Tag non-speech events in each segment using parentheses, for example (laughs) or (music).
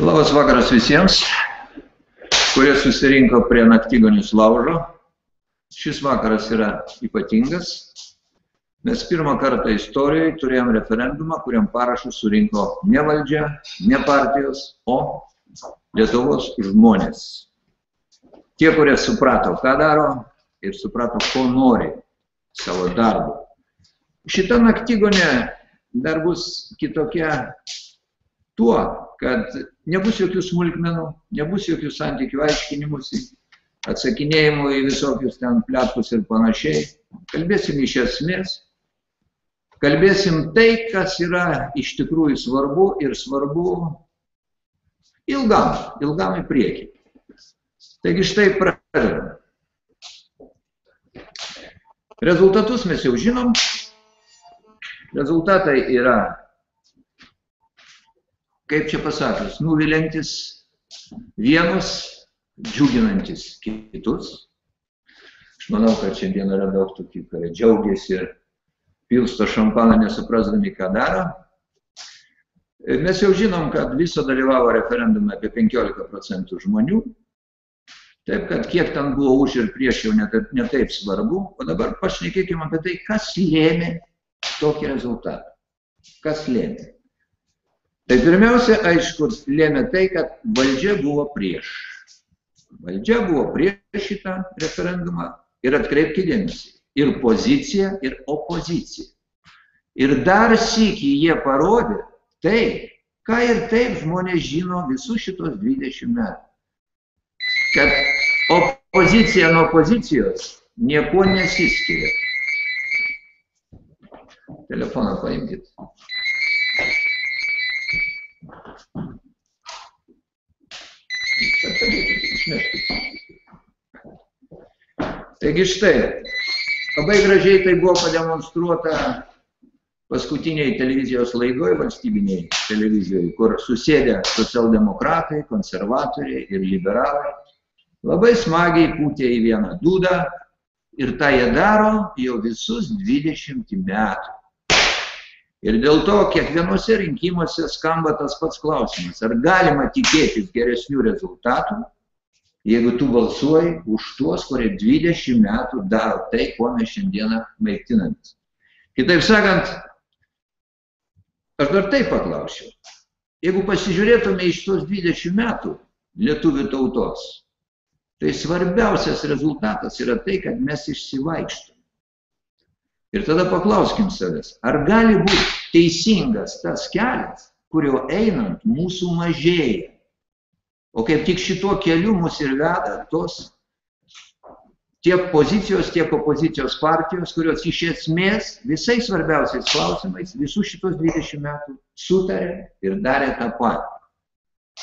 Labas vakaras visiems, kurie susirinko prie naktigonius laužo. Šis vakaras yra ypatingas, nes pirmą kartą istorijoje turėjom referendumą, kuriam parašus surinko ne valdžia, ne partijos, o Lietuvos žmonės. Tie, kurie suprato, ką daro ir suprato, ko nori savo darbu. Šita naktigonė dar bus kitokia tuo, kad nebus jokių smulkmenų, nebus jokių santykių aiškinimusi, atsakinėjimų į visokius ten plėtkus ir panašiai. Kalbėsim iš esmės, kalbėsim tai, kas yra iš tikrųjų svarbu ir svarbu ilgam, ilgam į priekį. Taigi štai pradedam. Rezultatus mes jau žinom. Rezultatai yra, kaip čia pasakius, nuvilintis vienus, džiuginantis kitus. Aš manau, kad šiandien yra daug tokių, kurie džiaugiasi ir pilsto šampaną nesuprasdami, ką daro. Mes jau žinom, kad viso dalyvavo referendume apie 15 procentų žmonių. Taip, kad kiek ten buvo už ir prieš jau netaip, netaip svarbu. O dabar pašnekėkime apie tai, kas lėmė tokį rezultatą. Kas lėmė? Tai pirmiausia, aišku, lėmė tai, kad valdžia buvo prieš. Valdžia buvo prieš šitą referendumą ir atkreipkite dėmesį. Ir pozicija, ir opozicija. Ir dar sėki jie parodė, Tai, ką ir taip žmonės žino visus šitos 20 metų. Kad opozicija nuo pozicijos nieko nesiskiria. Telefoną paimkit. Taigi štai, labai gražiai tai buvo pademonstruota paskutiniai televizijos laidoj, valstybiniai televizijoje, kur susėdė socialdemokratai, konservatoriai ir liberalai, labai smagiai pūtė į vieną dūdą ir tą jie daro jau visus 20 metų. Ir dėl to kiekvienuose rinkimuose skamba tas pats klausimas, ar galima tikėtis geresnių rezultatų, jeigu tu balsuoji už tuos, kurie 20 metų daro tai, kuo mes šiandieną maitinamės. Kitaip sakant, Aš dar taip paklausiau. Jeigu pasižiūrėtume iš tos 20 metų lietuvių tautos, tai svarbiausias rezultatas yra tai, kad mes išsivaikštum. Ir tada paklauskim savęs, ar gali būti teisingas tas kelias, kurio einant mūsų mažėja. O kaip tik šituo keliu mus ir veda tos tiek pozicijos, tiek opozicijos partijos, kurios iš esmės visais svarbiausiais klausimais visus šitos 20 metų sutarė ir darė tą patį.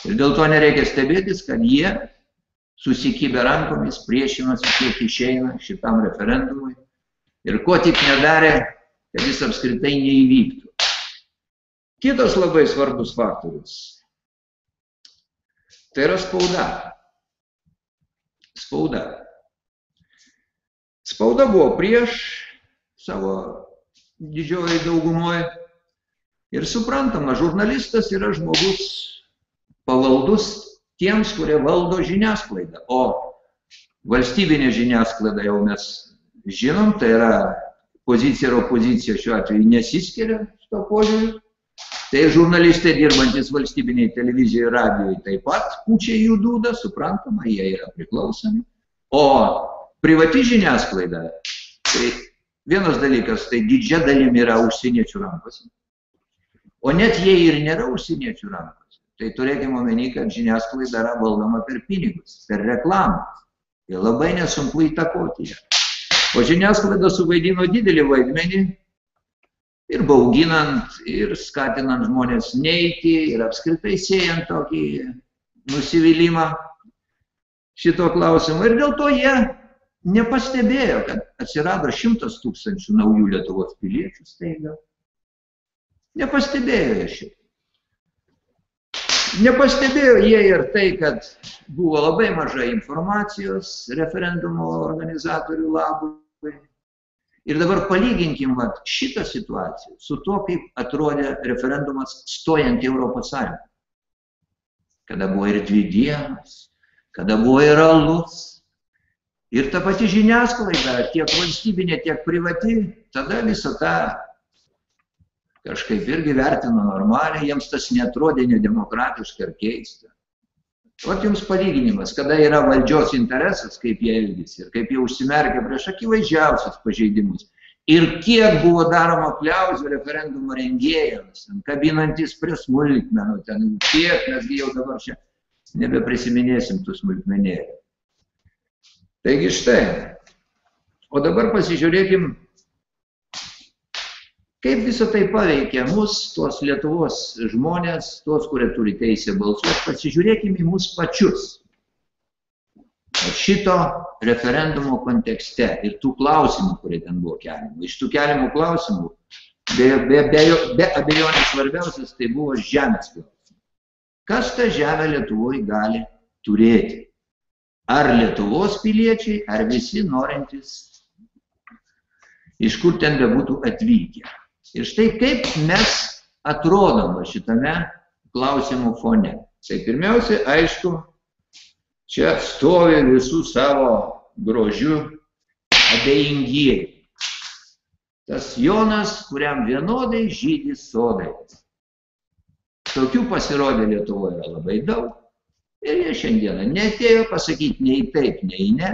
Ir dėl to nereikia stebėtis, kad jie susikibę rankomis priešinosi, kiek išeina šitam referendumui ir ko tik nedarė, kad jis apskritai neįvyktų. Kitas labai svarbus faktorius. Tai yra spauda. Spauda. Spauda buvo prieš savo didžioji daugumoje. Ir suprantama, žurnalistas yra žmogus pavaldus tiems, kurie valdo žiniasklaidą. O valstybinė žiniasklaida jau mes žinom, tai yra pozicija ir opozicija šiuo atveju nesiskiria šito požiūriu. Tai žurnalistai dirbantis valstybiniai televizijoje ir radijoje taip pat pučia jų dūdą, suprantama, jie yra priklausomi. O privati žiniasklaida, tai vienas dalykas, tai didžia dalim yra užsieniečių rankose. O net jei ir nėra užsieniečių rankose, tai turėkime omeny, kad žiniasklaida yra valdoma per pinigus, per reklamą. Ir labai nesunku įtakoti ją. O žiniasklaida suvaidino didelį vaidmenį ir bauginant, ir skatinant žmonės neiti, ir apskritai siejant tokį nusivylimą šito klausimo. Ir dėl to jie nepastebėjo, kad atsirado šimtas tūkstančių naujų Lietuvos piliečių staiga. Nepastebėjo šito. Nepastebėjo jie ir tai, kad buvo labai mažai informacijos referendumo organizatorių labui. Ir dabar palyginkim vat, šitą situaciją su to, kaip atrodė referendumas stojant į Europos Sąjungą. Kada buvo ir dvi dienas, kada buvo ir alus. Ir ta pati žiniasklaida, tiek valstybinė, tiek privati, tada visą tą kažkaip irgi vertino normaliai, jiems tas netrodė nedemokratiška ar keista. O jums palyginimas, kada yra valdžios interesas, kaip jie elgisi ir kaip jie užsimerkia prieš akivaizdžiausius pažeidimus. Ir kiek buvo daroma kliauzų referendumo rengėjams, kabinantis prie smulkmenų, ten kiek mesgi jau dabar čia nebeprisiminėsim tų smulkmenėlių. Taigi štai. O dabar pasižiūrėkim Kaip visą tai paveikia mus, tuos Lietuvos žmonės, tuos, kurie turi teisę balsuoti, pasižiūrėkime į mus pačius. Šito referendumo kontekste ir tų klausimų, kurie ten buvo keliami. Iš tų keliamų klausimų, be, be, be, be abejonės svarbiausias, tai buvo žemės klausimas. Kas tą žemę Lietuvoje gali turėti? Ar Lietuvos piliečiai, ar visi norintys, iš kur ten bebūtų atvykę. Ir štai kaip mes atrodom šitame klausimų fone. Tai pirmiausia, aišku, čia stovi visų savo grožių abejingieji. Tas Jonas, kuriam vienodai žydį sodai. Tokių pasirodė Lietuvoje labai daug. Ir jie šiandieną netėjo pasakyti nei taip, nei ne.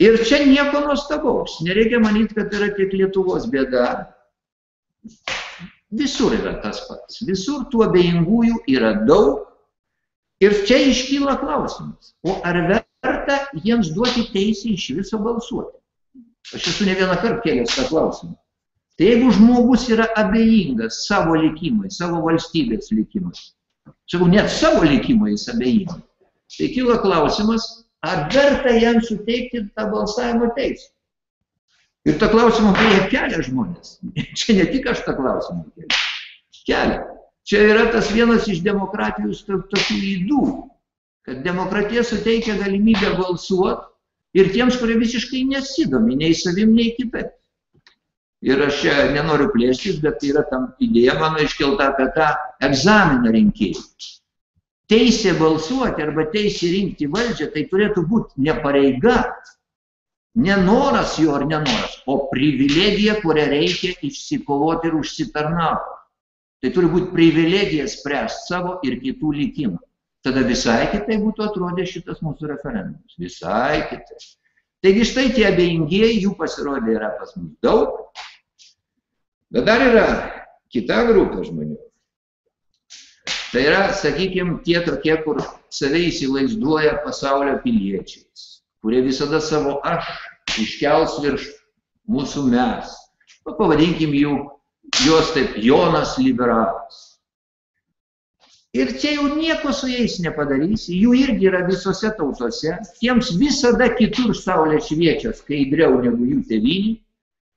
Ir čia nieko nuostabaus. Nereikia manyti, kad yra tik Lietuvos bėda. Visur yra tas pats. Visur tų abejingųjų yra daug. Ir čia iškyla klausimas. O ar verta jiems duoti teisę iš viso balsuoti? Aš esu ne vieną kartą kėlęs tą klausimą. Tai jeigu žmogus yra abejingas savo likimui, savo valstybės likimui, sakau, net savo likimui jis abejingas, tai kyla klausimas, ar verta jam suteikti tą balsavimo teisę. Ir tą klausimą beje kelia žmonės. (laughs) Čia ne tik aš tą klausimą keliu. Kelia. Čia yra tas vienas iš demokratijos tokių įdų, kad demokratija suteikia galimybę balsuoti ir tiems, kurie visiškai nesidomi nei savim, nei kitaip. Ir aš čia nenoriu plėstis, bet yra tam idėja mano iškelta apie tą egzaminą rinkėjų teisė balsuoti arba teisė rinkti valdžią, tai turėtų būti ne pareiga, ne noras jo ar nenoras, o privilegija, kurią reikia išsikovoti ir užsitarnauti. Tai turi būti privilegija spręsti savo ir kitų likimą. Tada visai kitai būtų atrodė šitas mūsų referendumas. Visai kitai. Taigi štai tie abejingieji, jų pasirodė yra pas mus daug. Bet dar yra kita grupė žmonių. Tai yra, sakykime, tie tokie, kur save įsivaizduoja pasaulio piliečiais, kurie visada savo aš iškels virš mūsų mes. Nu, pavadinkim jų, juos taip Jonas liberalas. Ir čia jau nieko su jais nepadarysi, jų irgi yra visose tautose, tiems visada kitur saulė šviečia skaidriau negu jų tėvynį,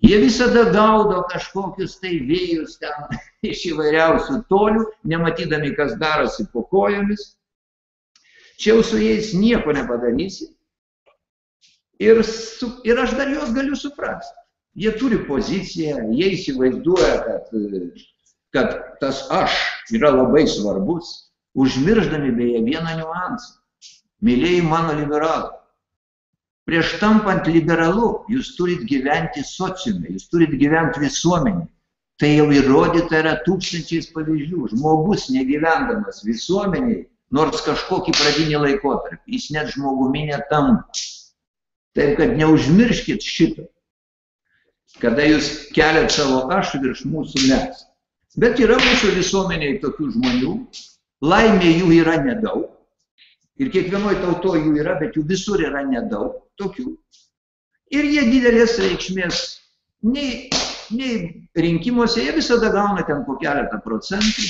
Jie visada gaudo kažkokius tai vėjus ten (laughs) iš įvairiausių tolių, nematydami, kas darosi po kojomis. Čia jau su jais nieko nepadarysi. Ir, su, ir aš dar juos galiu suprasti. Jie turi poziciją, jie įsivaizduoja, kad, kad tas aš yra labai svarbus, užmirždami beje vieną niuansą. Mėlyjei mano liberalai. Prieš tampant liberalu, jūs turit gyventi sociume, jūs turit gyventi visuomenį. Tai jau įrodyta yra tūkstančiais pavyzdžių. Žmogus negyvendamas visuomeniai, nors kažkokį pradinį laikotarpį, jis net žmogumi netampa. Taip kad neužmirškit šito, kada jūs keliat savo aš virš mūsų mes. Bet yra mūsų visuomeniai tokių žmonių, laimė jų yra nedaug, Ir kiekvienoje tautoje jų yra, bet jų visur yra nedaug tokių. Ir jie didelės reikšmės nei, nei rinkimuose, jie visada gauna ten po keletą procentų,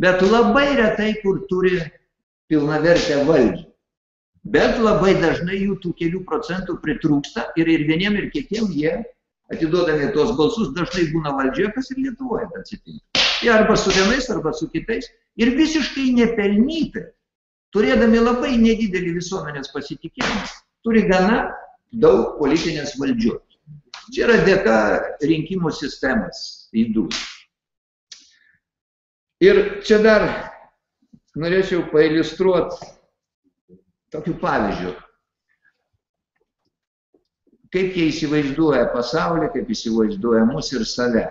bet labai retai, kur turi pilnavertę valdžią. Bet labai dažnai jų tų kelių procentų pritrūksta ir, ir vieniem ir kitiem jie, atiduodami tuos balsus, dažnai būna valdžioje, kas ir Lietuvoje atsitinka. Jie arba su vienais, arba su kitais Ir visiškai nepelnytai, turėdami labai nedidelį visuomenės pasitikėjimą, turi gana daug politinės valdžios. Čia yra dėka rinkimų sistemas įdų. Ir čia dar norėčiau pailustruoti tokiu pavyzdžiu kaip jie įsivaizduoja pasaulį, kaip įsivaizduoja mus ir save.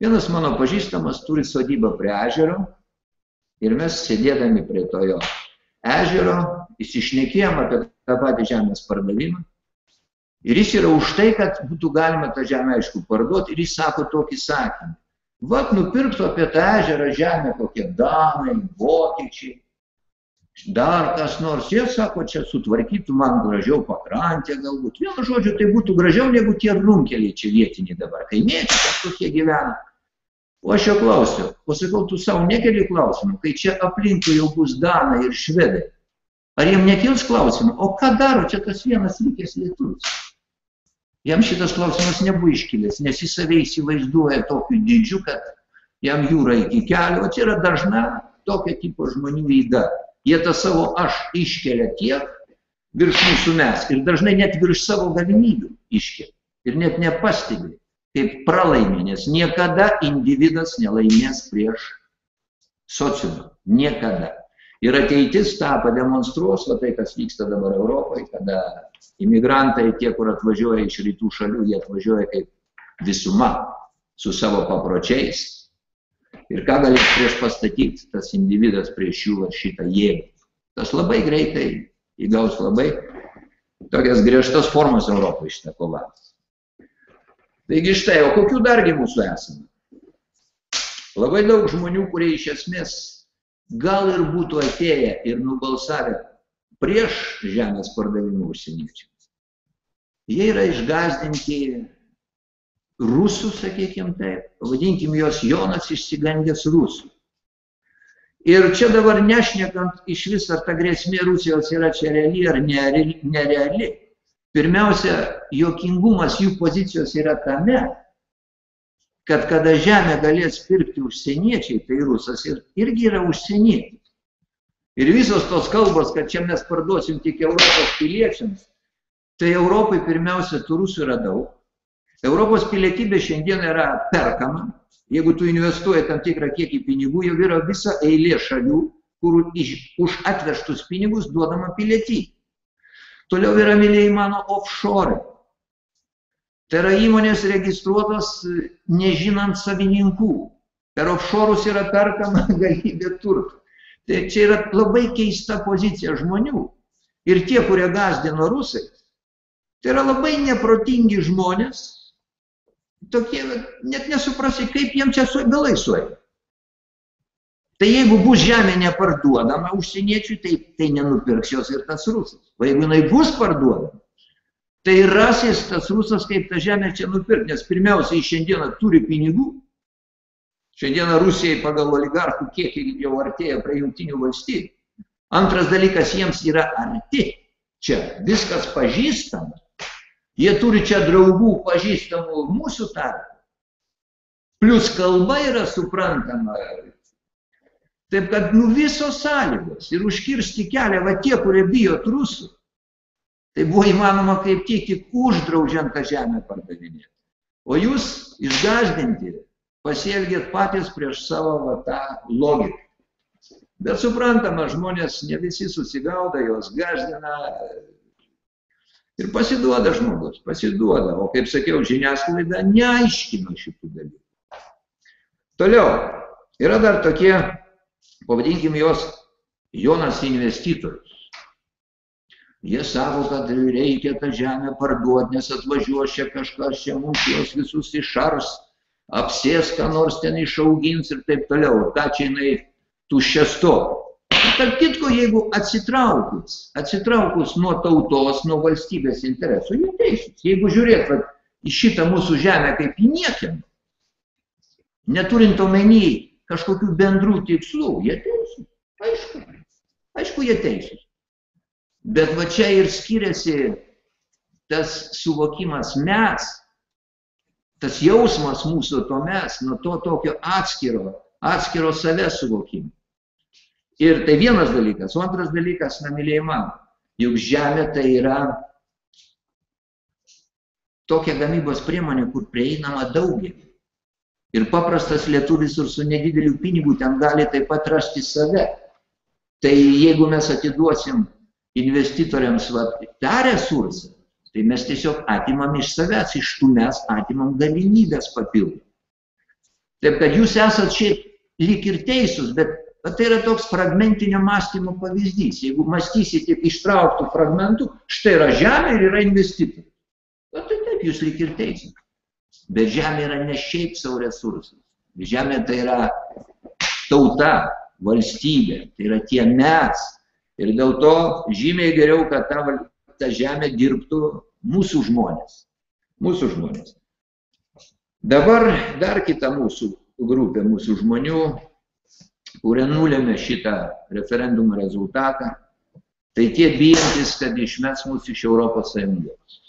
Vienas mano pažįstamas turi sodybą prie ežero ir mes sėdėdami prie to jo ežero įsišnekėjom apie tą patį žemės pardavimą. Ir jis yra už tai, kad būtų galima tą žemę, aišku, parduoti ir jis sako tokį sakinį. Vat nupirktų apie tą ežerą žemę kokie danai, vokiečiai, dar kas nors, jie sako, čia sutvarkytų man gražiau pakrantę galbūt. Vienu žodžiu, tai būtų gražiau negu tie runkeliai čia vietiniai dabar, kaimiečiai kažkokie gyvena. O aš jo klausiu, o sakau, tu savo nekeli klausimų, kai čia aplinkui jau bus Danai ir Švedai. Ar jiem nekils klausimų, o ką daro čia tas vienas likęs lietuvis? Jam šitas klausimas nebuvo iškilęs, nes jis save įsivaizduoja tokiu dydžiu, kad jam jūra iki kelio, o čia yra dažna tokio tipo žmonių įda. Jie tą savo aš iškelia tiek virš mūsų mes ir dažnai net virš savo galimybių iškelia. Ir net nepastebi, kaip pralaimė, nes niekada individas nelaimės prieš sociumą. Niekada. Ir ateitis tą pademonstruos, va tai, kas vyksta dabar Europoje, kada imigrantai, tie, kur atvažiuoja iš rytų šalių, jie atvažiuoja kaip visuma su savo papročiais, Ir ką galės prieš pastatyti tas individas prieš jų šitą jėgą. Tas labai greitai įgaus labai tokias griežtas formas Europoje šitą kovą. Taigi štai, o kokių dargi mūsų esame? Labai daug žmonių, kurie iš esmės gal ir būtų atėję ir nubalsavę prieš žemės pardavimų užsieniečiams. Jie yra išgazdinti rusų, sakykime taip, vadinkim juos Jonas išsigandęs rusų. Ir čia dabar nešnekant iš vis, ar ta grėsmė Rusijos yra čia reali ar nereali. Pirmiausia, jokingumas jų pozicijos yra tame, kad kada žemę galės pirkti užsieniečiai, tai rusas ir, irgi yra užsienietis. Ir visos tos kalbos, kad čia mes parduosim tik Europos piliečiams, tai Europai pirmiausia tų rusų yra daug, Europos pilietybė šiandien yra perkama. Jeigu tu investuoji tam tikrą kiekį pinigų, jau yra visa eilė šalių, kur iš, už atvežtus pinigus duodama pilietybė. Toliau yra, mėlyjei mano, offshore. Tai yra įmonės registruotos nežinant savininkų. Per offshorus yra perkama (laughs) galybė turtų. Tai čia yra labai keista pozicija žmonių. Ir tie, kurie gazdino rusai, tai yra labai neprotingi žmonės, tokie, net nesuprasi, kaip jiem čia su galai suėjo. Tai jeigu bus žemė neparduodama užsieniečiui, tai, tai nenupirks jos ir tas rusas. O jeigu jinai bus parduodama, tai rasis tas rusas, kaip tą žemę čia nupirkti, nes pirmiausiai šiandieną turi pinigų. Šiandieną Rusijai pagal oligarchų kiekį jau artėja prie jungtinių valstybių. Antras dalykas, jiems yra arti. Čia viskas pažįstama. Jie turi čia draugų pažįstamų mūsų tarp. Plus kalba yra suprantama. Taip kad nu visos sąlygos ir užkirsti kelią, va tie, kurie bijo trusų, tai buvo įmanoma kaip tik tik uždraudžiant tą žemę pardavinėti. O jūs išgaždinti pasielgėt patys prieš savo va, tą logiką. Bet suprantama, žmonės ne visi susigauda, jos gaždina, Ir pasiduoda žmogus, pasiduoda. O kaip sakiau, žiniasklaida neaiškino šitų dalykų. Toliau, yra dar tokie, pavadinkim juos, Jonas investitorius. Jie savo, kad reikia tą žemę parduoti, nes atvažiuos čia kažkas, čia mums juos visus išars, apsės, ką nors ten išaugins ir taip toliau. Ta čia jinai tuščia stovi. Tarp kitko, jeigu atsitraukus, atsitraukus nuo tautos, nuo valstybės interesų, jie teisūs. Jeigu žiūrėt vat, į šitą mūsų žemę kaip į niekieno, neturint omeny kažkokių bendrų tikslų, jie teisūs. Aišku, aišku, jie teisūs. Bet va čia ir skiriasi tas suvokimas mes, tas jausmas mūsų to mes, nuo to tokio atskiro, atskiro savęs suvokimo. Ir tai vienas dalykas. O antras dalykas, na, mylėjai man, juk žemė tai yra tokia gamybos priemonė, kur prieinama daugelį. Ir paprastas lietuvis ir su nedideliu pinigu ten gali taip pat rasti save. Tai jeigu mes atiduosim investitoriams va, tą resursą, tai mes tiesiog atimam iš savęs, iš tų mes atimam galimybės papildomai. Taip kad jūs esat šiaip lyg ir teisūs, bet, bet tai yra toks fragmentinio mąstymo pavyzdys. Jeigu mąstysite ištrauktų fragmentų, štai yra žemė ir yra investitoriai. Tai taip, jūs lyg ir teisūs. Bet žemė yra ne šiaip savo resursas. Žemė tai yra tauta, valstybė, tai yra tie mes. Ir dėl to žymiai geriau, kad ta, ta žemė dirbtų mūsų žmonės. Mūsų žmonės. Dabar dar kita mūsų grupė, mūsų žmonių, kurie nulėmė šitą referendumo rezultatą, tai tie bijantis, kad išmes mus iš Europos Sąjungos.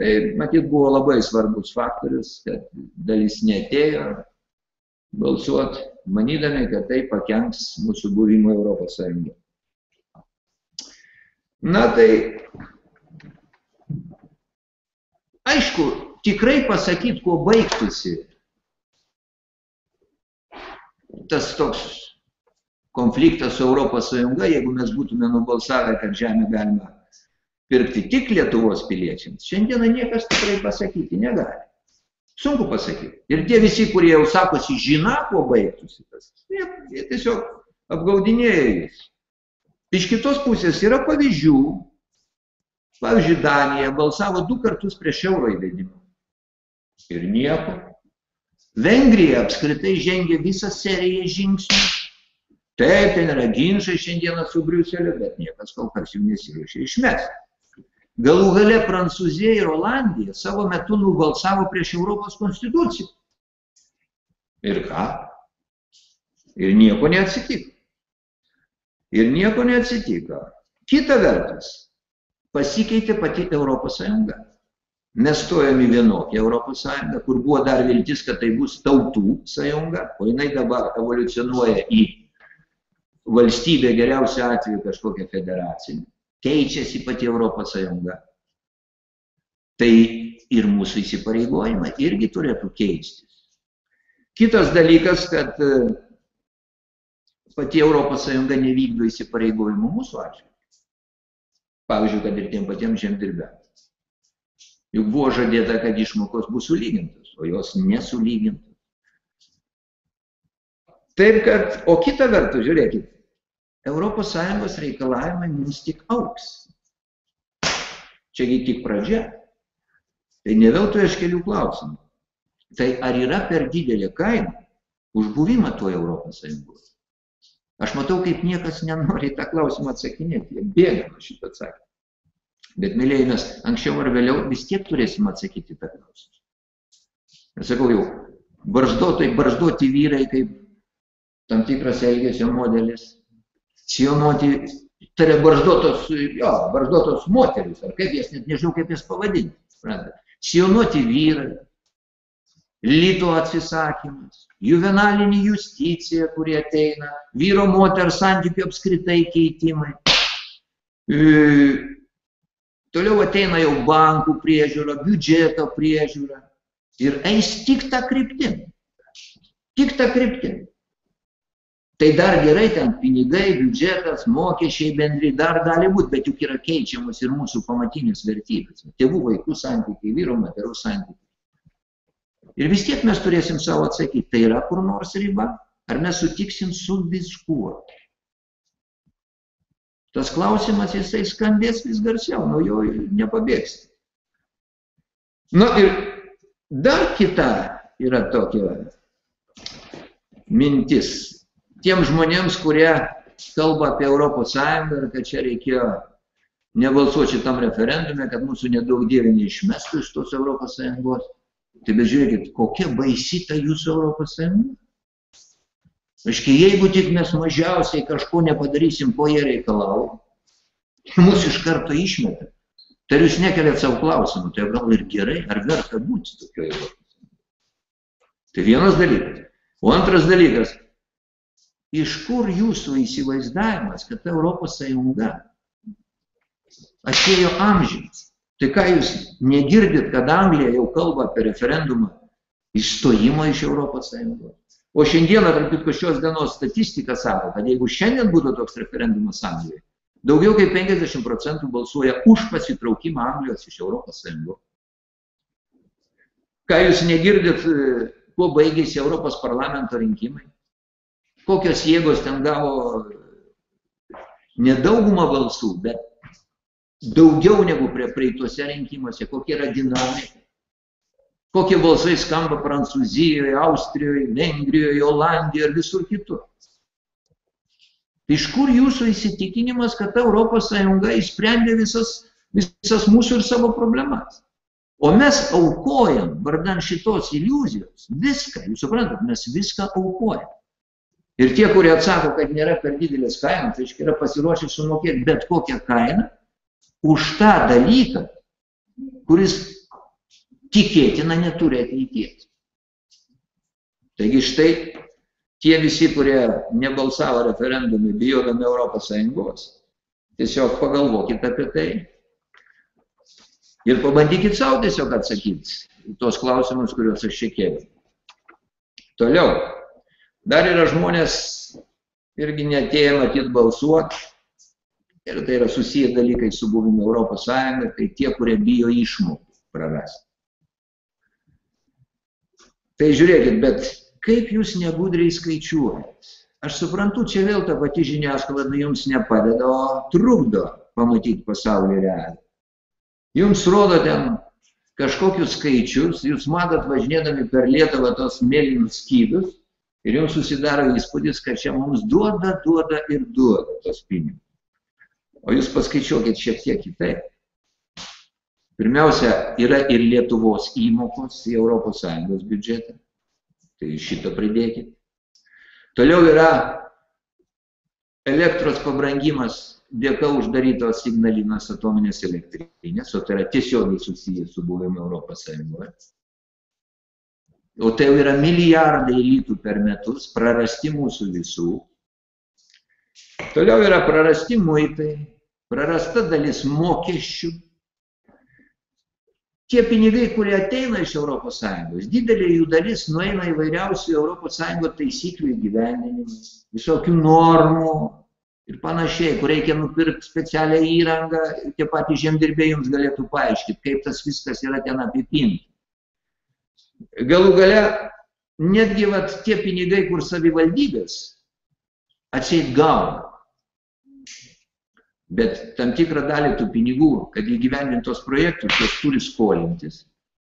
Tai matyt buvo labai svarbus faktorius, kad dalis netėjo balsuoti, manydami, kad tai pakenks mūsų buvimo Europos Sąjungoje. Na tai, aišku, tikrai pasakyti, kuo baigtųsi tas toks konfliktas su Europos Sąjunga, jeigu mes būtume nubalsavę, kad žemę galima pirkti tik Lietuvos piliečiams, šiandieną niekas tikrai pasakyti negali. Sunku pasakyti. Ir tie visi, kurie jau sakosi žina, kuo baigtųsi tas, jie, jie tiesiog apgaudinėja jais. Iš kitos pusės yra pavyzdžių. Pavyzdžiui, Danija balsavo du kartus prieš euro įvedimą. Ir nieko. Vengrija apskritai žengė visą seriją žingsnių. Taip, ten yra ginčai šiandieną su Briuseliu, bet niekas kol kas jų nesiruošia išmesti. Galų gale Prancūzija ir Olandija savo metu nubalsavo prieš Europos konstituciją. Ir ką? Ir nieko neatsitiko. Ir nieko neatsitiko. Kita vertus, pasikeitė pati Europos Sąjunga. Mes stojame į vienokią Europos Sąjungą, kur buvo dar viltis, kad tai bus tautų sąjunga, o jinai dabar evoliucionuoja į valstybę geriausiu atveju kažkokią federacinę keičiasi pati Europos Sąjunga. Tai ir mūsų įsipareigojimai irgi turėtų keistis. Kitas dalykas, kad e, pati Europos Sąjunga nevykdo įsipareigojimų mūsų atžvilgiu. Pavyzdžiui, kad ir tiem patiems žemdirbėms. Juk buvo žadėta, kad išmokos bus sulygintos, o jos nesulygintos. Taip kad, o kita vertus, žiūrėkit, ES reikalavimai mums tik auks. Čiagi tik pradžia. Tai ne veltui aš kelių klausimų. Tai ar yra per didelė kaina už buvimą tuo Sąjungos? Aš matau, kaip niekas nenori tą klausimą atsakinėti. Jie bėga nuo šito atsakymą. Bet, mėlyje, mes anksčiau ar vėliau vis tiek turėsim atsakyti tą klausimą. Aš sakau jau, barzdotai, barzdoti vyrai kaip tam tikras elgesio modelis, sijonuoti, tai yra barzdotos, jo, barzdotos moteris, ar kaip jas, net nežinau kaip jas pavadinti. Sijonuoti vyrai, lyto atsisakymas, juvenalinė justicija, kurie ateina, vyro moters santykių apskritai keitimai. E, toliau ateina jau bankų priežiūra, biudžeto priežiūra ir eis tik tą kryptim. Tik tą kryptim. Tai dar gerai, ten pinigai, biudžetas, mokesčiai bendri dar gali būti, bet juk yra keičiamos ir mūsų pamatinės vertybės. Tėvų vaikų santykiai, vyro moterų santykiai. Ir vis tiek mes turėsim savo atsakyti, tai yra kur nors riba, ar mes sutiksim su viskuo. Tas klausimas jisai skambės vis garsiau, nuo jo nepabėgs. Na nu, ir dar kita yra tokia mintis tiem žmonėms, kurie kalba apie Europos Sąjungą ir kad čia reikėjo nebalsuoti šitam referendume, kad mūsų nedaug dievė neišmestų iš tos Europos Sąjungos. Tai bet žiūrėkit, kokia baisi ta jūsų Europos Sąjunga. Aiškiai, jeigu tik mes mažiausiai kažko nepadarysim, ko jie reikalauja, mūsų iš karto išmeta. Tai jūs nekeliat savo klausimų, tai gal ir gerai, ar verta būti tokioje Europos Sąjungoje. Tai vienas dalykas. O antras dalykas, iš kur jūsų įsivaizdavimas, kad Europos Sąjunga atėjo amžiams. Tai ką jūs negirdit, kad Anglija jau kalba apie referendumą išstojimo iš Europos Sąjungos. O šiandieną, tarp kitko, šios dienos statistika sako, kad jeigu šiandien būtų toks referendumas Anglijoje, daugiau kaip 50 procentų balsuoja už pasitraukimą Anglijos iš Europos Sąjungos. Ką jūs negirdit, kuo baigėsi Europos parlamento rinkimai? Kokios jėgos ten gavo nedaugumą balsų, bet daugiau negu prie praeituose rinkimuose, kokia yra dinamika. Kokie balsai skamba Prancūzijoje, Austrijoje, Vengrijoje, Olandijoje ir visur kitur. Iš kur jūsų įsitikinimas, kad ES įsprendė visas, visas mūsų ir savo problemas? O mes aukojam, vardan šitos iliuzijos, viską, jūs suprantat, mes viską aukojam. Ir tie, kurie atsako, kad nėra per didelės kainos, tai yra pasiruošę sumokėti bet kokią kainą, už tą dalyką, kuris tikėtina neturi ateities. Taigi štai tie visi, kurie nebalsavo referendumui, bijodami Europos Sąjungos, tiesiog pagalvokit apie tai ir pabandykit savo tiesiog atsakyti tos klausimus, kuriuos aš čia kėliau. Toliau, dar yra žmonės irgi netėję matyt balsuoti, Ir tai yra susiję dalykai su buvimu Europos Sąjunga, tai tie, kurie bijo išmokų prarasti. Tai žiūrėkit, bet kaip jūs negudriai skaičiuojat? Aš suprantu, čia vėl ta pati žiniasklaida jums nepadeda, o trukdo pamatyti pasaulį realiai. Jums rodo ten kažkokius skaičius, jūs matot važinėdami per Lietuvą tos mėlynus skydus ir jums susidaro įspūdis, kad čia mums duoda, duoda ir duoda tos pinigus. O jūs paskaičiuokit šiek tiek kitaip. Pirmiausia, yra ir Lietuvos įmokos į ES biudžetą. Tai šitą pridėkit. Toliau yra elektros pabrangimas dėka uždarytos Ignalinos atominės elektrinės, o tai yra tiesiogiai susijęs su buvimu Europos Sąjungoje. O tai jau yra milijardai litų per metus prarasti mūsų visų, Toliau yra prarasti muitai, prarasta dalis mokesčių. Tie pinigai, kurie ateina iš ES, didelė jų dalis nueina įvairiausių ES taisyklių įgyvendinimui, visokių normų ir panašiai, kur reikia nupirkti specialią įrangą, tie patys žemdirbėjai jums galėtų paaiškinti, kaip tas viskas yra ten apipinta. Galų gale, netgi vat, tie pinigai, kur savivaldybės atseit gauna, Bet tam tikrą dalį tų pinigų, kad įgyvendintos projektus, jos turi skolintis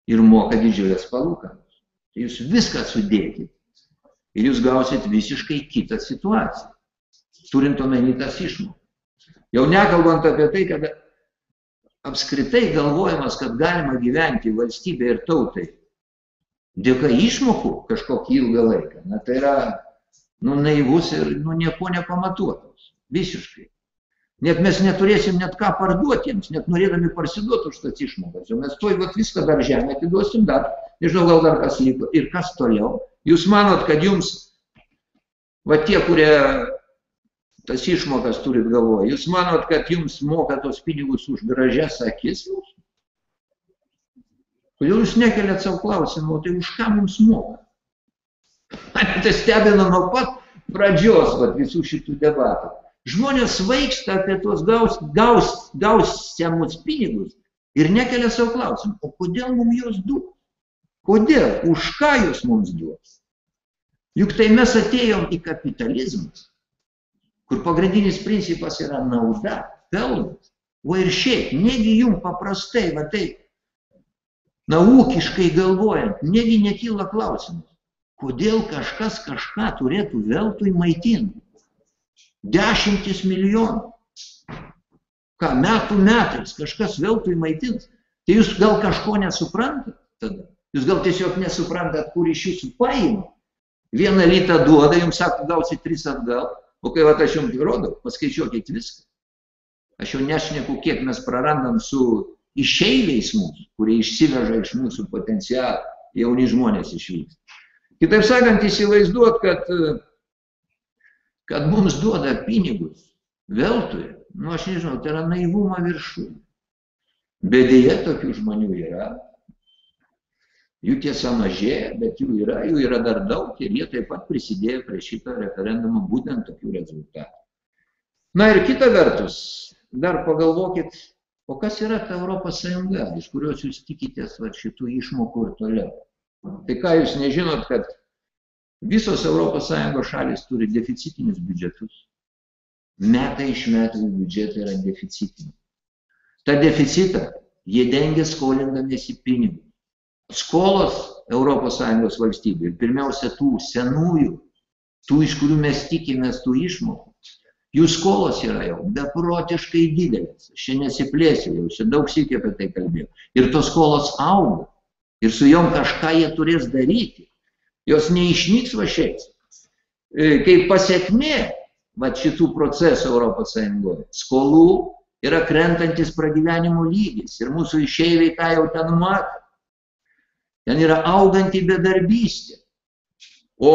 ir moka didžiulės palūkanos. Tai jūs viską sudėkit ir jūs gausit visiškai kitą situaciją, turint omeny tas išmokas. Jau nekalbant apie tai, kad apskritai galvojimas, kad galima gyventi valstybė ir tautai dėka išmokų kažkokį ilgą laiką, na tai yra nu, naivus ir nu, nieko nepamatuotas. Visiškai. Net mes neturėsim net ką parduoti jiems, net norėdami parsiduoti už tas išmokas. O mes tuoj vat, viską dar žemę atiduosim, dar, nežinau, gal dar kas liko. Ir kas toliau? Jūs manot, kad jums, va tie, kurie tas išmokas turit galvoje, jūs manot, kad jums moka tos pinigus už gražias akis? Kodėl jūs nekeliat savo klausimą, tai už ką mums moka? Mane (laughs) tai stebina nuo pat pradžios vat, visų šitų debatų. Žmonės vaikšta apie tuos gaus, gaus, gausiamus pinigus ir nekelia savo klausimą, o kodėl mums juos duos? Kodėl? Už ką jūs mums duos? Juk tai mes atėjom į kapitalizmą, kur pagrindinis principas yra nauda, pelnas. O ir šiaip, negi jums paprastai, va taip, naūkiškai galvojant, negi nekyla klausimas, kodėl kažkas kažką turėtų veltui maitinti. Dešimtis milijonų. Ką metų metais kažkas veltui maitins. Tai jūs gal kažko nesuprantat tada. Jūs gal tiesiog nesuprantat, kur iš jūsų paima. Vieną litą duoda, jums sako, gausit tris atgal. O kai va aš jums rodau, paskaičiuokit viską. Aš jau nešneku, kiek mes prarandam su išeiviais mūsų, kurie išsiveža iš mūsų potencialą, jauni žmonės išvyksta. Kitaip sakant, įsivaizduot, kad kad mums duoda pinigus veltui, nu aš nežinau, tai yra naivumo viršūnė. Bet dėja tokių žmonių yra. Jų tiesa mažėja, bet jų yra, jų yra dar daug ir jie taip pat prisidėjo prie šito referendumo būtent tokių rezultatų. Na ir kita vertus, dar pagalvokit, o kas yra ta Europos Sąjunga, iš kurios jūs tikitės va, šitų išmokų ir toliau. Tai ką jūs nežinot, kad visos Europos Sąjungos šalis turi deficitinius biudžetus. Metai iš metų biudžetai yra deficitiniai. Ta deficitą jie dengia skolindamėsi pinigus. Skolos Sąjungos valstybių ir pirmiausia tų senųjų, tų, iš kurių mes tikimės tų išmokų, jų skolos yra jau beprotiškai didelės. Aš čia nesiplėsiu, jau čia daug sėkiai apie tai kalbėjau. Ir tos skolos auga. Ir su jom kažką jie turės daryti. Jos neišnyks va šiais. E, kaip pasiekmė va šitų procesų Europos Sąjungoje. Skolų yra krentantis pragyvenimo lygis. Ir mūsų išeiviai tą jau ten mato. Ten yra auganti bedarbystė. O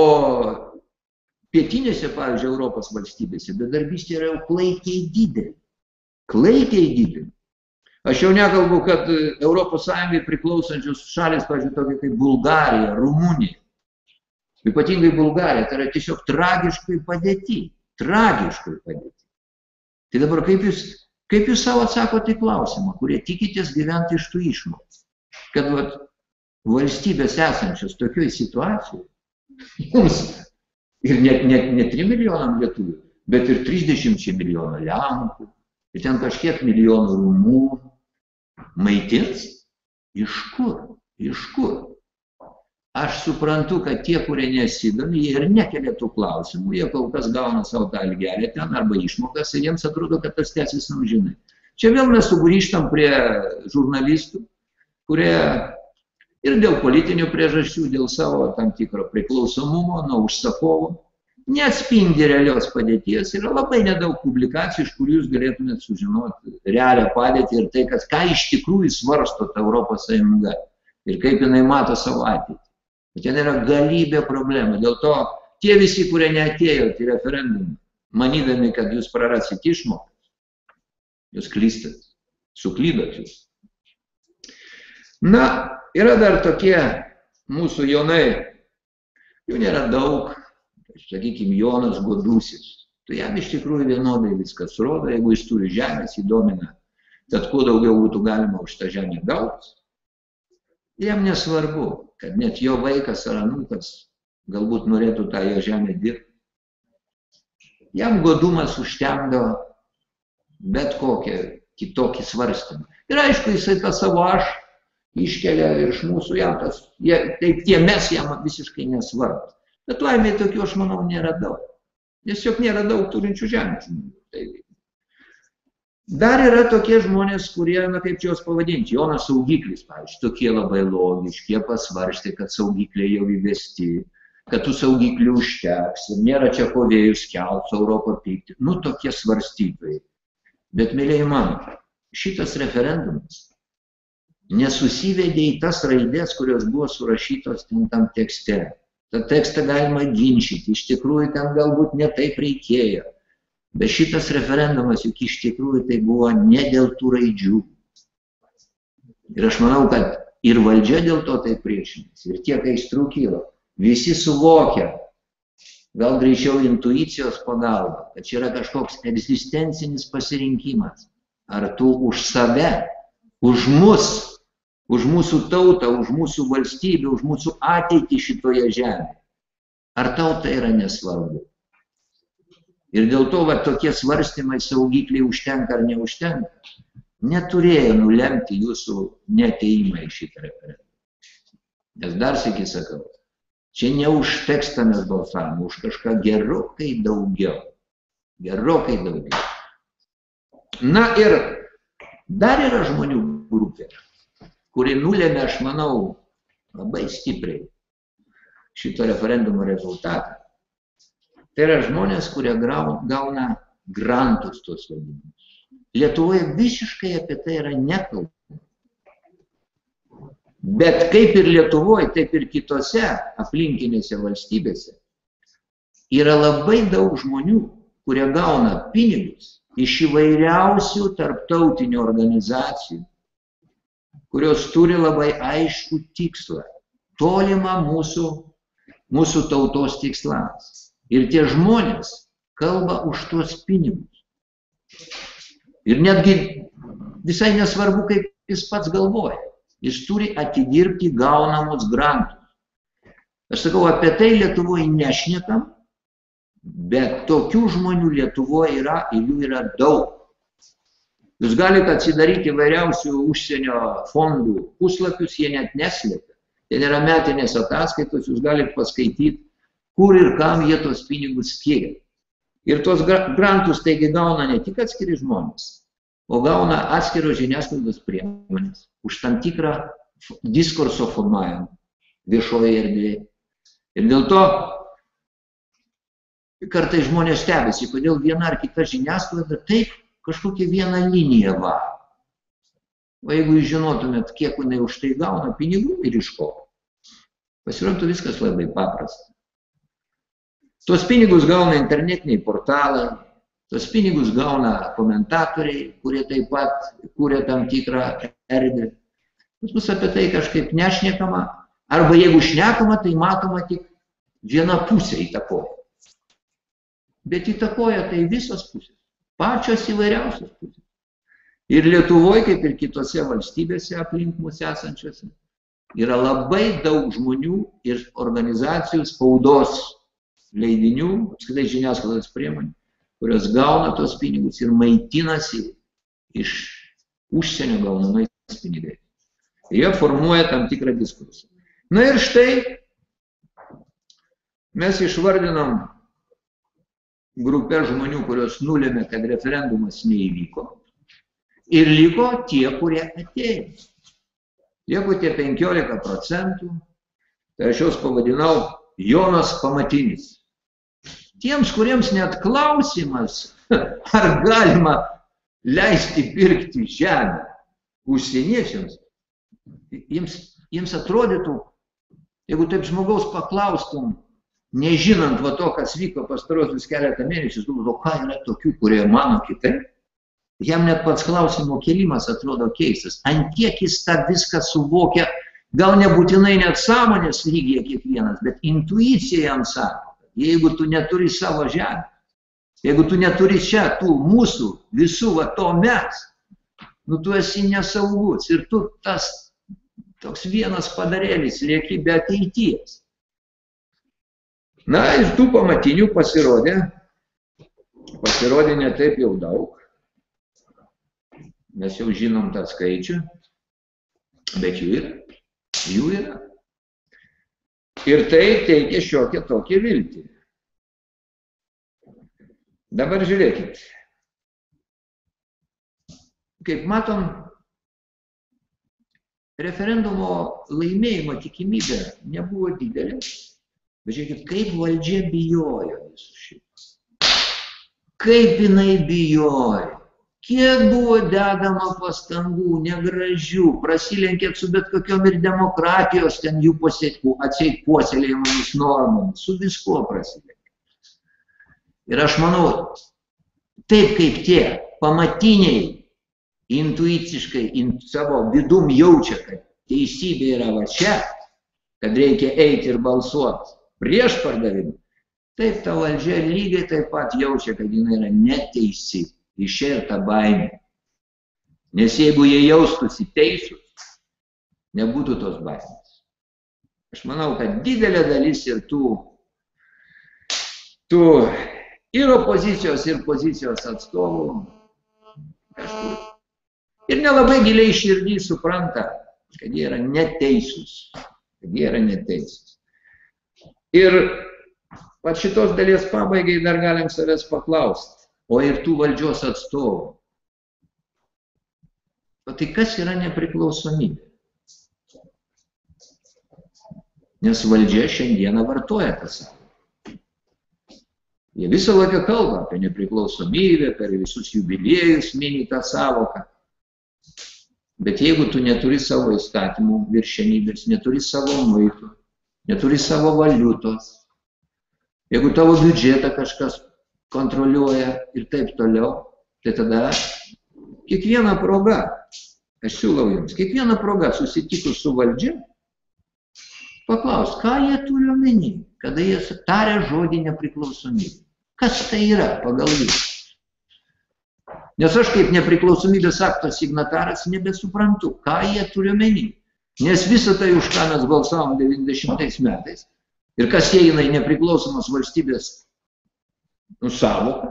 pietinėse, pavyzdžiui, Europos valstybėse bedarbystė yra jau klaikiai didelė. Klaikiai didelė. Aš jau nekalbu, kad Europos Sąjungai priklausančios šalis, pavyzdžiui, tokia kaip Bulgarija, Rumunija, ypatingai Bulgarija, tai yra tiesiog tragiškai padėti. Tragiškai padėti. Tai dabar kaip jūs, kaip jūs savo atsakote į klausimą, kurie tikitės gyventi iš tų išmokų? Kad vat, valstybės esančios tokioj situacijoje, jums ir net ne, ne 3 milijonam lietuvių, bet ir 30 milijonų lenkų, ir ten kažkiek milijonų rumų maitins. Iš kur? Iš kur? Aš suprantu, kad tie, kurie nesidomi, jie ir nekelia tų klausimų, jie kol kas gauna savo tą algelę ten arba išmokas ir jiems atrodo, kad tas tęsis amžinai. Čia vėl mes sugrįžtam prie žurnalistų, kurie ir dėl politinių priežasčių, dėl savo tam tikro priklausomumo nuo užsakovo, neatspindi realios padėties. Yra labai nedaug publikacijų, iš kurių jūs galėtumėte sužinoti realią padėtį ir tai, kas, ką iš tikrųjų svarsto ta Europos Sąjunga ir kaip jinai mato savo ateitį. Bet ten yra galybė problemų. Dėl to tie visi, kurie neatėjo į referendumą, manydami, kad jūs prarasit išmokas, jūs klystat, suklydot jūs. Na, Yra dar tokie mūsų jaunai, jų nėra daug, sakykime, Jonas Godusis. Tai jam iš tikrųjų vienodai viskas rodo, jeigu jis turi žemės, įdomina, kad kuo daugiau būtų galima už tą žemę gauti. Jam nesvarbu, kad net jo vaikas ar anūkas galbūt norėtų tą jo žemę dirbti. Jam godumas užtemdo bet kokią kitokį svarstymą. Ir aišku, jisai tą savo aš iškelia virš mūsų jam tas, jie, tai tie mes jam visiškai nesvarbus. Bet laimė tokių, aš manau, nėra daug. Tiesiog nėra daug turinčių žemės žmonių. Tai Dar yra tokie žmonės, kurie, na kaip čia juos pavadinti, Jonas saugiklis, pavyzdžiui, tokie labai logiški, jie pasvarstė, kad saugikliai jau įvesti, kad tų saugiklių užteks, nėra čia ko vėjus kelt, Europą pykti. Nu, tokie svarstytojai. Bet, mėlyje mano, šitas referendumas nesusivedė į tas raidės, kurios buvo surašytos tam tekste. Ta tekstą galima ginčyti, iš tikrųjų ten galbūt netaip reikėjo. Bet šitas referendumas juk iš tikrųjų tai buvo ne dėl tų raidžių. Ir aš manau, kad ir valdžia dėl to tai priešinasi. Ir tiek aistrų kyla. Visi suvokia, gal greičiau intuicijos pagalba, kad čia yra kažkoks egzistencinis pasirinkimas. Ar tu už save, už mus už mūsų tautą, už mūsų valstybę, už mūsų ateitį šitoje žemėje. Ar tau tai yra nesvarbu? Ir dėl to va, tokie svarstymai saugikliai užtenka ar neužtenka, neturėjo nulemti jūsų neteimą į šitą referendumą. Nes dar sėki sakau, čia ne už tekstą mes balsavome, už kažką gerokai daugiau. Gerokai daugiau. Na ir dar yra žmonių grupė, kuri nulėmė, aš manau, labai stipriai šito referendumo rezultatą. Tai yra žmonės, kurie gauna grantus tuos vadinimus. Lietuvoje visiškai apie tai yra nekalbama. Bet kaip ir Lietuvoje, taip ir kitose aplinkinėse valstybėse, yra labai daug žmonių, kurie gauna pinigus iš įvairiausių tarptautinių organizacijų, kurios turi labai aišku tikslą, tolimą mūsų, mūsų tautos tikslams. Ir tie žmonės kalba už tuos pinigus. Ir netgi visai nesvarbu, kaip jis pats galvoja. Jis turi atidirbti gaunamus grantus. Aš sakau, apie tai Lietuvoje nešnekam, bet tokių žmonių Lietuvoje yra ir jų yra daug. Jūs galite atsidaryti vairiausių užsienio fondų puslapius, jie net neslėpia. Ten yra metinės ataskaitos, jūs galite paskaityti, kur ir kam jie tos pinigus skiria. Ir tuos grantus taigi gauna ne tik atskiri žmonės, o gauna atskiros žiniasklaidos priemonės už tam tikrą diskurso formavimą viešoje erdvėje. Ir dėl to kartai žmonės stebisi, kodėl viena ar kita žiniasklaida taip kažkokią vieną liniją va. O jeigu jūs žinotumėt, kiek jinai už tai gauna pinigų ir iš ko, pasirodytų viskas labai paprasta. Tuos pinigus gauna internetiniai portalai, tuos pinigus gauna komentatoriai, kurie taip pat kūrė tam tikrą erdvę. Pas mus apie tai kažkaip nešnekama, arba jeigu šnekama, tai matoma tik viena pusė įtakoja. Bet įtakoja tai visos pusės, pačios įvairiausios pusės. Ir Lietuvoje, kaip ir kitose valstybėse aplink mus esančiose, yra labai daug žmonių ir organizacijų spaudos leidinių, apskritai žiniasklaidos priemonių, kurios gauna tos pinigus ir maitinasi iš užsienio gaunamais pinigais. Jie formuoja tam tikrą diskursą. Na ir štai mes išvardinom grupę žmonių, kurios nulėmė, kad referendumas neįvyko. Ir liko tie, kurie atėjo. Liko tie 15 procentų. Tai aš juos pavadinau Jonas pamatinis tiems, kuriems net klausimas, (laughs) ar galima leisti pirkti žemę užsieniečiams, jiems, jiems atrodytų, jeigu taip žmogaus paklaustum, nežinant va to, kas vyko pastarosius keletą mėnesių, galvoju, ką yra tokių, kurie mano kitaip, jam net pats klausimo kelimas atrodo keistas. Antiek jis tą viską suvokia, gal nebūtinai net sąmonės lygiai kiekvienas, bet intuicija jam sako jeigu tu neturi savo žemės, jeigu tu neturi čia tų mūsų visų, va to mes, nu tu esi nesaugus ir tu tas toks vienas padarėlis lieki be ateities. Na, iš tų pamatinių pasirodė, pasirodė ne taip jau daug, mes jau žinom tą skaičių, bet jų yra, jų yra. Ir tai teikia šiokią tokią viltį. Dabar žiūrėkit. Kaip matom, referendumo laimėjimo tikimybė nebuvo didelė. Bet žiūrėkit, kaip valdžia bijojo visų šitą. Kaip jinai bijojo kiek buvo dedama pastangų negražių, prasilenkėt su bet kokiom ir demokratijos ten jų pasiekų, atseit puoselėjimomis normomis, su viskuo prasilenkėt. Ir aš manau, taip kaip tie pamatiniai intuiciškai in, savo vidum jaučia, kad teisybė yra va čia, kad reikia eiti ir balsuoti prieš pardavimą, taip ta valdžia lygiai taip pat jaučia, kad jinai yra neteisi išėjo ta baimė. Nes jeigu jie jaustųsi teisūs, nebūtų tos baimės. Aš manau, kad didelė dalis ir tų, tų ir opozicijos, ir pozicijos atstovų kažkur. Ir nelabai giliai širdį supranta, kad jie yra neteisūs. Kad jie yra neteisūs. Ir pat šitos dalies pabaigai dar galim savęs paklausti o ir tų valdžios atstovų. O tai kas yra nepriklausomybė? Nes valdžia šiandieną vartoja tą sąvoką. Jie visą laiką kalba apie nepriklausomybę, per visus jubiliejus mini tą savoką. Bet jeigu tu neturi savo įstatymų viršenybės, neturi savo muitų, neturi savo valiutos, jeigu tavo biudžetą kažkas kontroliuoja ir taip toliau, tai tada kiekviena proga, aš siūlau jums, kiekviena proga susitikus su valdžia, paklaus, ką jie turi omeny, kada jie taria žodį nepriklausomybė. Kas tai yra pagal jų? Nes aš kaip nepriklausomybės akto signataras nebesuprantu, ką jie turi omeny. Nes visą tai, už ką mes balsavom 90 metais, ir kas įeina į nepriklausomos valstybės nu, savoką,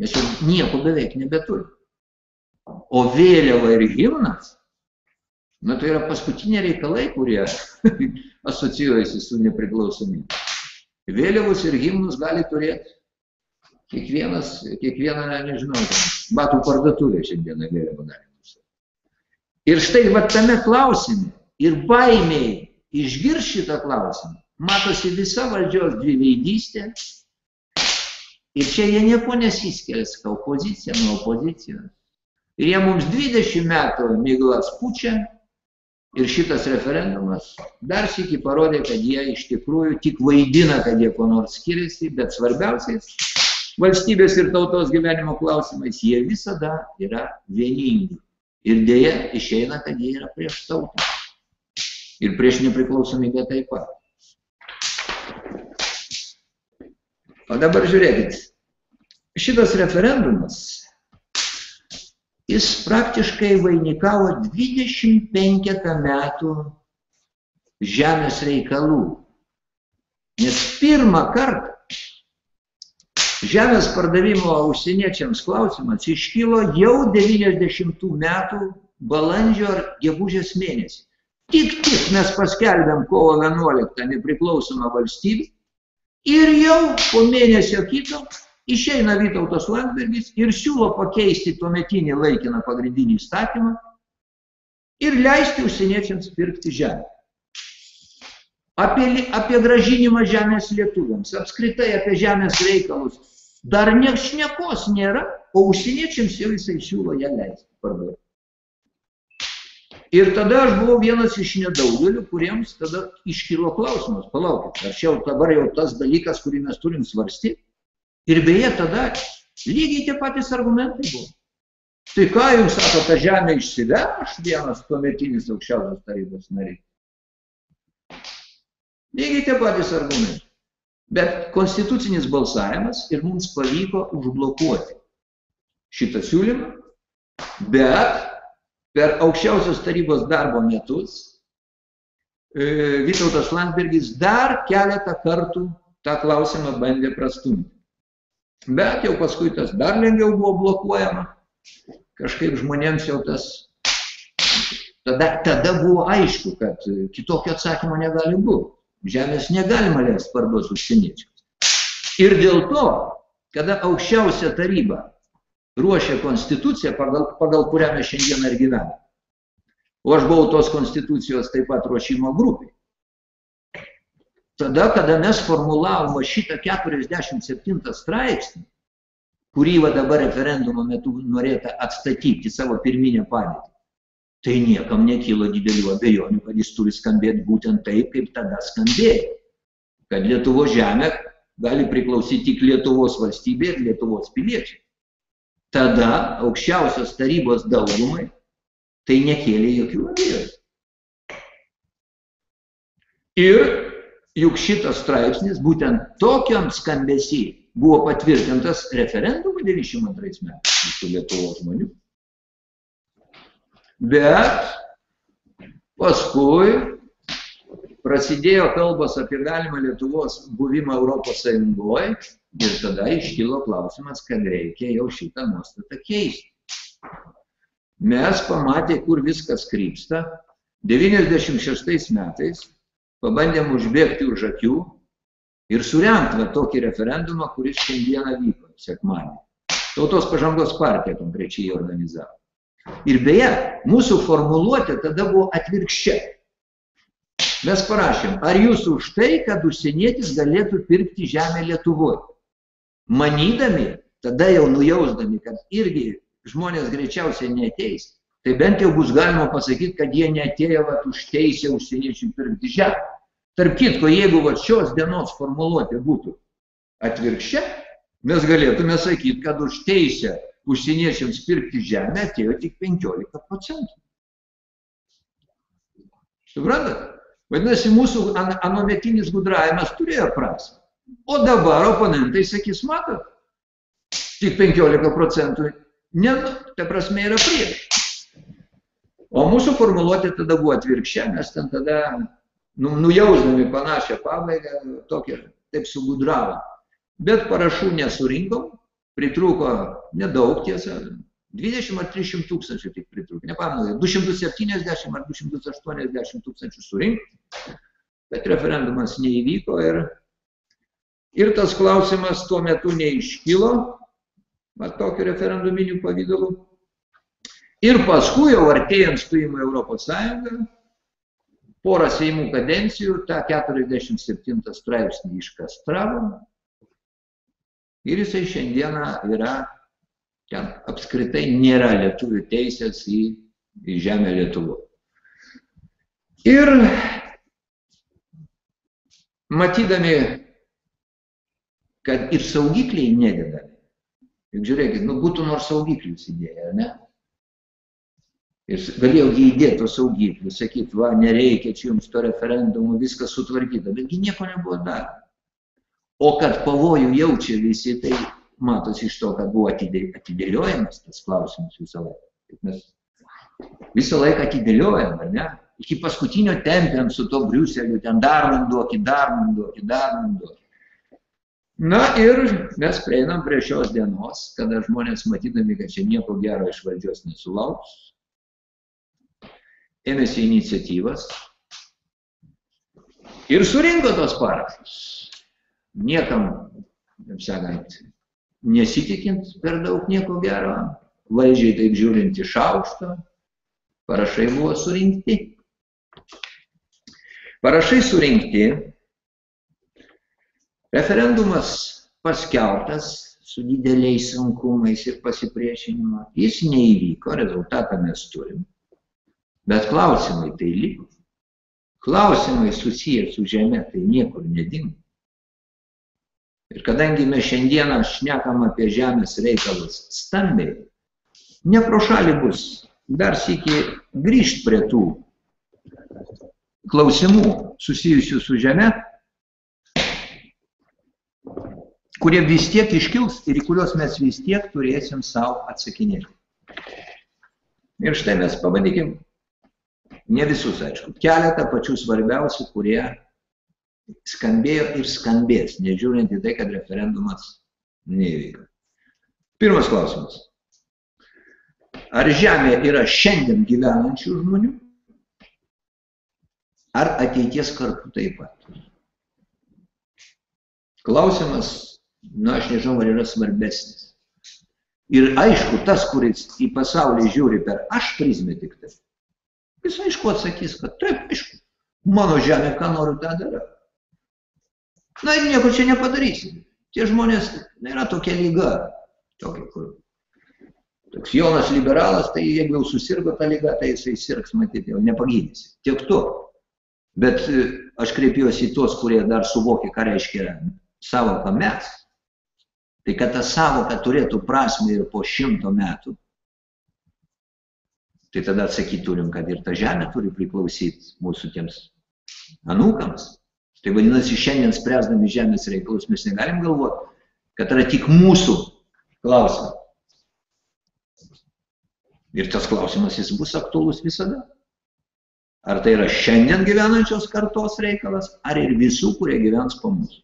mes jau nieko beveik nebeturim. O vėliava ir himnas, na tai yra paskutiniai reikalai, kurie (laughs) asocijuojasi su nepriklausomybė. Vėliavus ir himnus gali turėti kiekvienas, kiekvieną, nežinau, batų parduotuvė šiandieną vėliavą gali. Ir štai va tame klausime ir baimiai išgirs šitą klausimą, matosi visa valdžios dviveidystė. Ir čia jie nieko nesiskiria, sakau, opozicija nuo opozicijos. Ir jie mums 20 metų miglas pučia ir šitas referendumas dar sėki parodė, kad jie iš tikrųjų tik vaidina, kad jie ko nors skiriasi, bet svarbiausiais valstybės ir tautos gyvenimo klausimais, jie visada yra vieningi. Ir dėja išeina, kad jie yra prieš tautą. Ir prieš nepriklausomybę taip pat. O dabar žiūrėkit. Šitas referendumas, jis praktiškai vainikavo 25 metų žemės reikalų. Nes pirmą kartą Žemės pardavimo užsieniečiams klausimas iškilo jau 90 metų balandžio ar gegužės mėnesį. Tik tik mes paskelbėm kovo 11 nepriklausomą valstybę ir jau po mėnesio kito išeina Vytautas Landsbergis ir siūlo pakeisti tuometinį laikiną pagrindinį įstatymą ir leisti užsieniečiams pirkti žemę. Apie, apie gražinimą žemės lietuviams, apskritai apie žemės reikalus Dar šnekos nėra, o užsieniečiams jau jisai siūlo ją leisti parduoti. Ir tada aš buvau vienas iš nedaugelių, kuriems tada iškilo klausimas, palaukit, ar čia dabar jau tas dalykas, kurį mes turim svarstyti. Ir beje, tada lygiai tie patys argumentai buvo. Tai ką jums sako, ta žemė išsiveš vienas tuometinis aukščiausios tarybos nariai. Lygiai tie patys argumentai. Bet konstitucinis balsavimas ir mums pavyko užblokuoti šitą siūlymą, bet per aukščiausios tarybos darbo metus e, Vytautas Landsbergis dar keletą kartų tą klausimą bandė prastumti. Bet jau paskui tas dar lengviau buvo blokuojama, kažkaip žmonėms jau tas, tada, tada buvo aišku, kad kitokio atsakymo negali būti. Žemės negalima leisti parduoti užsieniečiams. Ir dėl to, kada aukščiausia taryba ruošė konstituciją, pagal, pagal kurią mes šiandieną ir gyvename, o aš buvau tos konstitucijos taip pat ruošimo grupiai, tada, kada mes formulavome šitą 47 straipsnį, kurį va dabar referendumo metu norėta atstatyti savo pirminę padėtį, tai niekam nekylo didelių abejonių, kad jis turi skambėti būtent taip, kaip tada skambėjo. Kad Lietuvo žemė gali priklausyti tik Lietuvos valstybė ir Lietuvos piliečiai. Tada aukščiausios tarybos daugumai tai nekėlė jokių abejonių. Ir juk šitas straipsnis būtent tokiam skambesį buvo patvirtintas referendumu 92 metais visų Lietuvos žmonių. Bet paskui prasidėjo kalbos apie galimą Lietuvos buvimą Europos Sąjungoje ir tada iškilo klausimas, kad reikia jau šitą nuostatą keisti. Mes pamatė, kur viskas krypsta. 96 metais pabandėm užbėgti už akių ir surenkti va tokį referendumą, kuris šiandieną vyko, sekmanį. Tautos pažangos partija konkrečiai organizavo. Ir beje, mūsų formuluotė tada buvo atvirkščia. Mes parašėm, ar jūs už tai, kad užsienietis galėtų pirkti žemę Lietuvoje. Manydami, tada jau nujausdami, kad irgi žmonės greičiausiai neteis, tai bent jau bus galima pasakyti, kad jie netėjo vat, už teisę užsieniečių pirkti žemę. Tarp kitko, jeigu vat, šios dienos formuluotė būtų, atvirkščia, mes galėtume sakyti, kad už teisę užsieniečiams pirkti žemę atėjo tik 15 procentų. Suprantat? Vadinasi, mūsų anometinis gudravimas turėjo prasme. O dabar oponentai sakys, matot, tik 15 procentų, ne, ta prasme yra prieš. O mūsų formuluotė tada buvo atvirkščia, mes ten tada, nu, nujausdami panašią pabaigą, tokią, taip sugudravom. Bet parašų nesurinkom, pritrūko nedaug tiesa, 20 ar 300 tūkstančių tik pritrūko, nepamenu, 270 ar 280 tūkstančių surinkti, bet referendumas neįvyko ir, ir tas klausimas tuo metu neiškilo, va tokiu referenduminiu pavydalu. Ir paskui jau artėjant stojimo Europos Sąjungą, porą Seimų kadencijų tą 47 straipsnį iškastravom ir jisai šiandieną yra ten apskritai nėra lietuvių teisės į, į žemę Lietuvo. Ir matydami, kad ir saugikliai nededami, juk žiūrėkit, nu būtų nors saugiklius įdėję, ar ne? Ir galėjau jį įdėti tos saugiklius, sakyti, va, nereikia čia jums to referendumo, viskas sutvarkyta, betgi nieko nebuvo daroma. O kad pavojų jaučia visi, tai matosi iš to, kad buvo atidėliojamas tas klausimas visą laiką. Mes visą laiką atidėliojam, ar ne? Iki paskutinio tempiam su to Briuseliu, ten dar man duokit, dar man duokit, dar man duokit. Na ir mes prieinam prie šios dienos, kada žmonės matydami, kad čia nieko gero iš valdžios nesulauks, ėmėsi iniciatyvas ir surinko tos parašus. Niekam, kaip sakant, nesitikint per daug nieko gero, valdžiai taip žiūrint iš aukšto, parašai buvo surinkti. Parašai surinkti, referendumas paskeltas su dideliais sunkumais ir pasipriešinimu, jis neįvyko, rezultatą mes turim, bet klausimai tai liko. Klausimai susiję su žemė tai niekur nedingo. Ir kadangi mes šiandieną šnekam apie žemės reikalus stambiai, ne pro šalį bus dar sėki grįžti prie tų klausimų susijusių su žeme, kurie vis tiek iškils ir į kuriuos mes vis tiek turėsim savo atsakinėti. Ir štai mes pabandykim, ne visus, aišku, keletą pačių svarbiausių, kurie skambėjo ir skambės, nežiūrint į tai, kad referendumas neįvyko. Pirmas klausimas. Ar Žemė yra šiandien gyvenančių žmonių? Ar ateities kartų taip pat? Klausimas, na, aš nežinau, ar yra svarbesnis. Ir aišku, tas, kuris į pasaulį žiūri per aš prizmę tik tai, jis aišku atsakys, kad taip, aišku, mano žemė, ką noriu, tą darau. Na ir nieko čia nepadarysi. Tie žmonės nėra tokia lyga. Tokia, kur. Toks Jonas liberalas, tai jeigu jau susirgo tą lygą, tai jisai sirgs, matyti, jau nepagydysi. Tiek to. Bet e, aš kreipiuosi į tuos, kurie dar suvokia, ką reiškia savoka mes. Tai kad ta savoka turėtų prasme ir po šimto metų, tai tada atsakyti turim, kad ir ta žemė turi priklausyti mūsų tiems anūkams. Tai vadinasi, šiandien spręsdami žemės reikalus mes negalim galvoti, kad yra tik mūsų klausimas. Ir tas klausimas jis bus aktuolus visada. Ar tai yra šiandien gyvenančios kartos reikalas, ar ir visų, kurie gyvens po mūsų.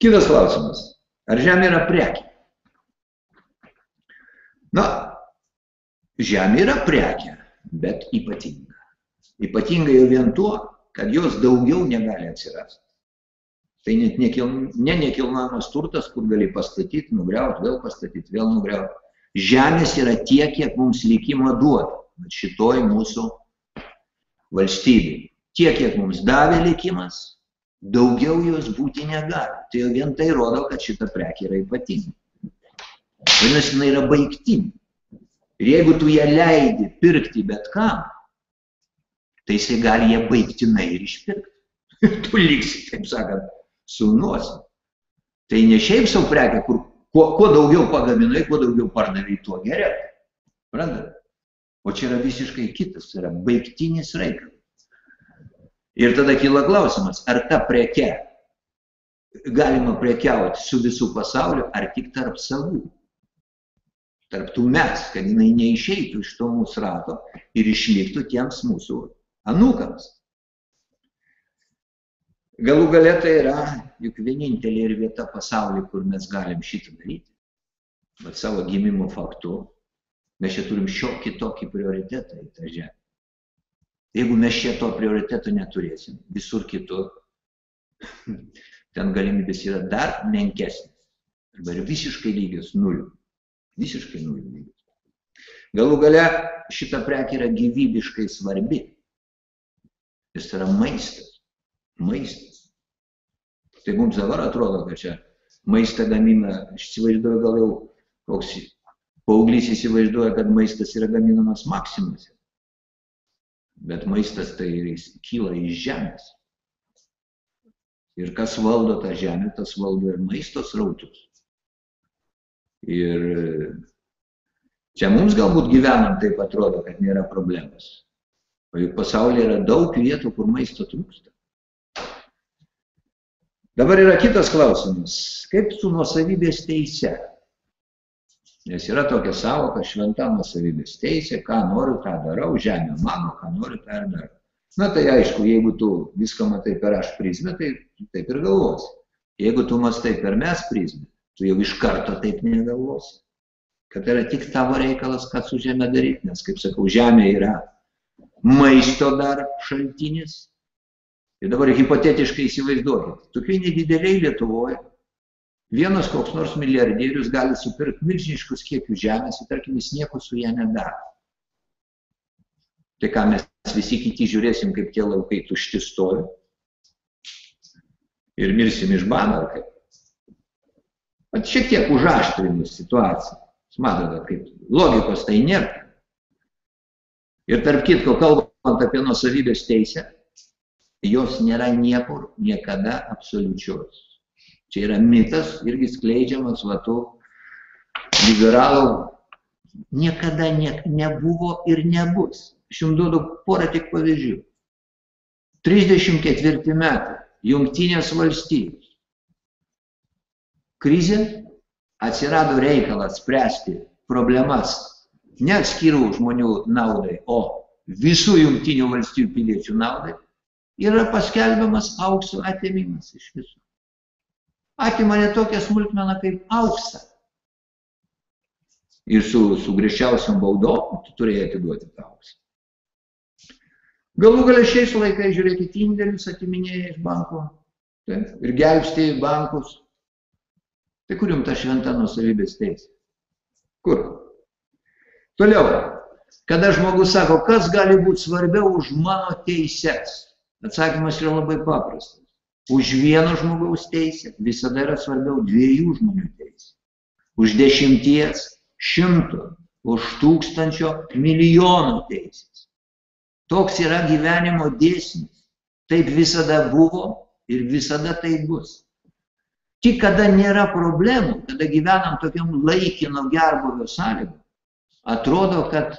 Kitas klausimas. Ar žemė yra prekė? Na, žemė yra prekė, bet ypatinga. Ypatinga jau vien tuo, kad jos daugiau negali atsirasti. Tai net nekil, ne nekilnojamas turtas, kur gali pastatyti, nugriauti, vėl pastatyti, vėl nugriauti. Žemės yra tiek, kiek mums likimo duoda. Šitoj mūsų valstybei. Tiek, kiek mums davė likimas, daugiau jos būti negali. Tai jau vien tai rodo, kad šita prekė yra ypatinga. Vadinasi, jinai yra baigtinė. Ir jeigu tu ją leidi pirkti bet kam, tai jisai gali ją baigtinai ir išpirkti. tu liksi, taip sakant, su nosim. Tai ne šiaip savo prekia, kur kuo, kuo daugiau pagaminai, kuo daugiau pardavai, tuo geriau. Prandat? O čia yra visiškai kitas, tai yra baigtinis reikalas. Ir tada kyla klausimas, ar ta preke galima prekiauti su visų pasauliu, ar tik tarp savų. Tarp tų mes, kad jinai neišeitų iš to mūsų rato ir išliktų tiems mūsų anūkams. Galų galia tai yra juk vienintelė ir vieta pasaulyje, kur mes galim šitą daryti. Bet savo gimimo faktu mes čia turim šiokį tokį prioritetą į tą žemę. Jeigu mes čia to prioriteto neturėsim, visur kitur, (laughs) ten galimybės yra dar menkesnės. Arba visiškai lygios nuliu. Visiškai nuliu lygios. Galų gale šita prekė yra gyvybiškai svarbi. Jis yra maistas. Maistas. Tai mums dabar atrodo, kad čia maistą gamina, aš įsivaizduoju gal jau koks paauglys įsivaizduoja, kad maistas yra gaminamas maksimuose. Bet maistas tai kyla iš žemės. Ir kas valdo tą žemę, tas valdo ir maisto srautus. Ir čia mums galbūt gyvenant taip atrodo, kad nėra problemos. Pasaulyje yra daug vietų, kur maisto trūksta. Dabar yra kitas klausimas. Kaip su nuosavybės teise? Nes yra tokia savoka šventa nuosavybės teisė, ką noriu, tą darau, žemė mano, ką noriu, tą ir darau. Na tai aišku, jeigu tu viską matai per aš prizmę, tai taip ir galvosi. Jeigu tu mastai per mes prizmę, tu jau iš karto taip negalvosi. Kad yra tik tavo reikalas, ką su žemė daryti, nes, kaip sakau, žemė yra maisto dar šaltinis, Ir dabar hipotetiškai įsivaizduokit, tokiai nedideliai Lietuvoje vienas koks nors milijardierius gali supirkti milžiniškus kiekius žemės ir tarkim jis nieko su ją nedaro. Tai ką mes visi kiti žiūrėsim, kaip tie laukai tušti stovi ir mirsim iš bano ar kaip. Vat šiek tiek užaštrinus situaciją. Jūs matote, kaip logikos tai nėra. Ir tarp kitko, kalbant apie nusavybės teisę, jos nėra niekur niekada absoliučios. Čia yra mitas irgi skleidžiamas va tų liberalų. Niekada ne, nebuvo ir nebus. Aš jums duodu porą tik pavyzdžių. 34 metai. Jungtinės valstijos. Krizė atsirado reikalas spręsti problemas ne atskirų žmonių naudai, o visų jungtinių valstybių piliečių naudai yra paskelbiamas aukso atėmimas iš visų. Atima ne tokią smulkmeną kaip auksą. Ir su, su griežčiausiam baudom tu turėjai atiduoti tą auksą. Galų galia šiais laikais, žiūrėkit, indėlius atiminėja iš banko taip, ir gelbstė bankus. Tai kur jums ta šventa nusavybės teisė? Kur? Toliau, kada žmogus sako, kas gali būti svarbiau už mano teises? Atsakymas yra labai paprastas. Už vieno žmogaus teisę visada yra svarbiau dviejų žmonių teisė. Už dešimties, šimto, už tūkstančio, milijono teisės. Toks yra gyvenimo dėsnis. Taip visada buvo ir visada tai bus. Tik kada nėra problemų, kada gyvenam tokiam laikino gerbuvio sąlygom, atrodo, kad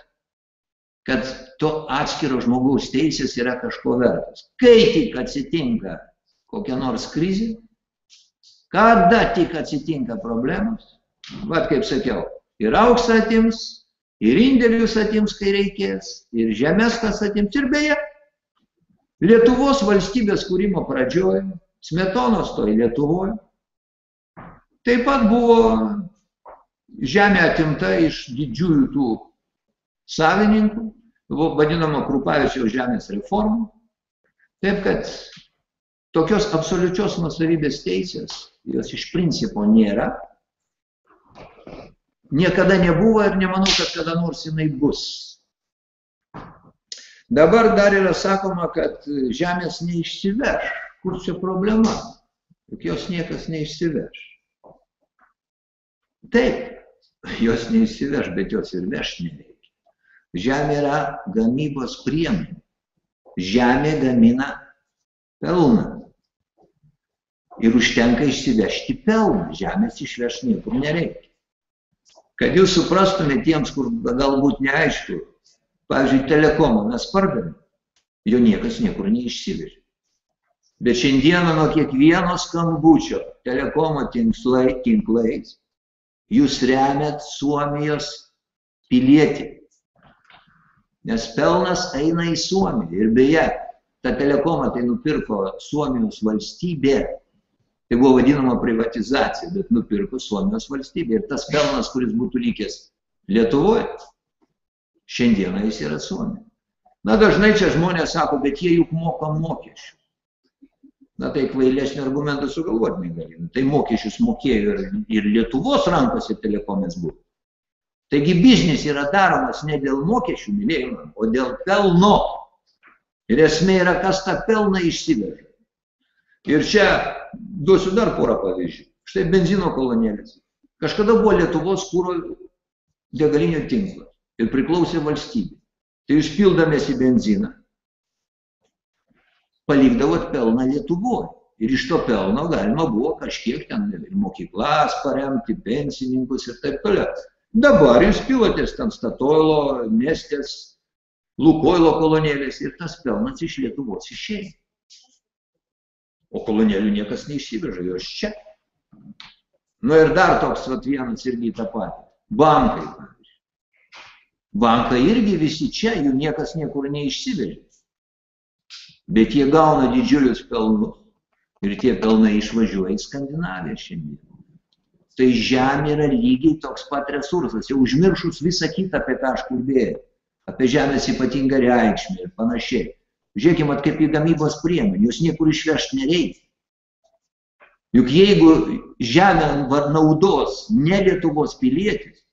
kad to atskiro žmogaus teisės yra kažko vertas. Kai tik atsitinka kokia nors krizė, kada tik atsitinka problemos, vad kaip sakiau, ir auksą atims, ir indėlius atims, kai reikės, ir žemės kas atims, ir beje, Lietuvos valstybės kūrimo pradžioje, Smetonos toj Lietuvoje, taip pat buvo žemė atimta iš didžiųjų tų savininkų, vadinama Krupavičiaus žemės reforma. Taip kad tokios absoliučios nusavybės teisės, jos iš principo nėra. Niekada nebuvo ir nemanau, kad kada nors jinai bus. Dabar dar yra sakoma, kad žemės neišsiveš. Kur čia problema? Juk jos niekas neišsiveš. Taip, jos neišsiveš, bet jos ir veš nereikia. Žemė yra gamybos priemonė. Žemė gamina pelną. ir užtenka išsivežti pelną, žemės išvežti niekur nereikia. Kad jūs suprastumėte tiems, kur galbūt neaišku, pavyzdžiui, telekomą mes pardavėm, jo niekas niekur neišsivežė. Bet šiandieną nuo kiekvieno skambučio telekomo tinklai, tinklais jūs remiat Suomijos pilietį. Nes pelnas eina į Suomiją. Ir beje, tą telekomą tai nupirko Suomijos valstybė. Tai buvo vadinama privatizacija, bet nupirko Suomijos valstybė. Ir tas pelnas, kuris būtų likęs Lietuvoje, šiandieną jis yra Suomija. Na dažnai čia žmonės sako, bet jie juk moka mokesčių. Na tai kvailesnį argumentą sugalvoti negalime. Tai mokesčius mokėjo ir, ir Lietuvos rankose telekomės buvo. Taigi biznis yra daromas ne dėl mokesčių, mylėjimą, o dėl pelno. Ir esmė yra, kas tą pelną išsiveža. Ir čia duosiu dar porą pavyzdžių. Štai benzino kolonėlės. Kažkada buvo Lietuvos kūro degalinio tinklas ir priklausė valstybė. Tai jūs pildamės į benziną, palikdavot pelną Lietuvoje. Ir iš to pelno galima buvo kažkiek ten ir mokyklas paremti, pensininkus ir taip toliau. Dabar jūs pilotės ten Statoilo, Nestės, Lukoilo kolonėlės ir tas pelnas iš Lietuvos išėjo. O kolonėlių niekas neišsiveža, jos čia. Nu ir dar toks vat, vienas irgi tą patį. Bankai, pavyzdžiui. Bankai irgi visi čia, jų niekas niekur neišsivežė bet jie gauna didžiulius pelnus ir tie pelnai išvažiuoja į Skandinaviją šiandien. Tai žemė yra lygiai toks pat resursas, jau užmiršus visą kitą, apie ką aš kalbėjau, apie žemės ypatingą reikšmę ir panašiai. Žiūrėkime, kaip į gamybos priemonę, jūs niekur išvežti nereikia. Juk jeigu žemę naudos ne Lietuvos pilietis,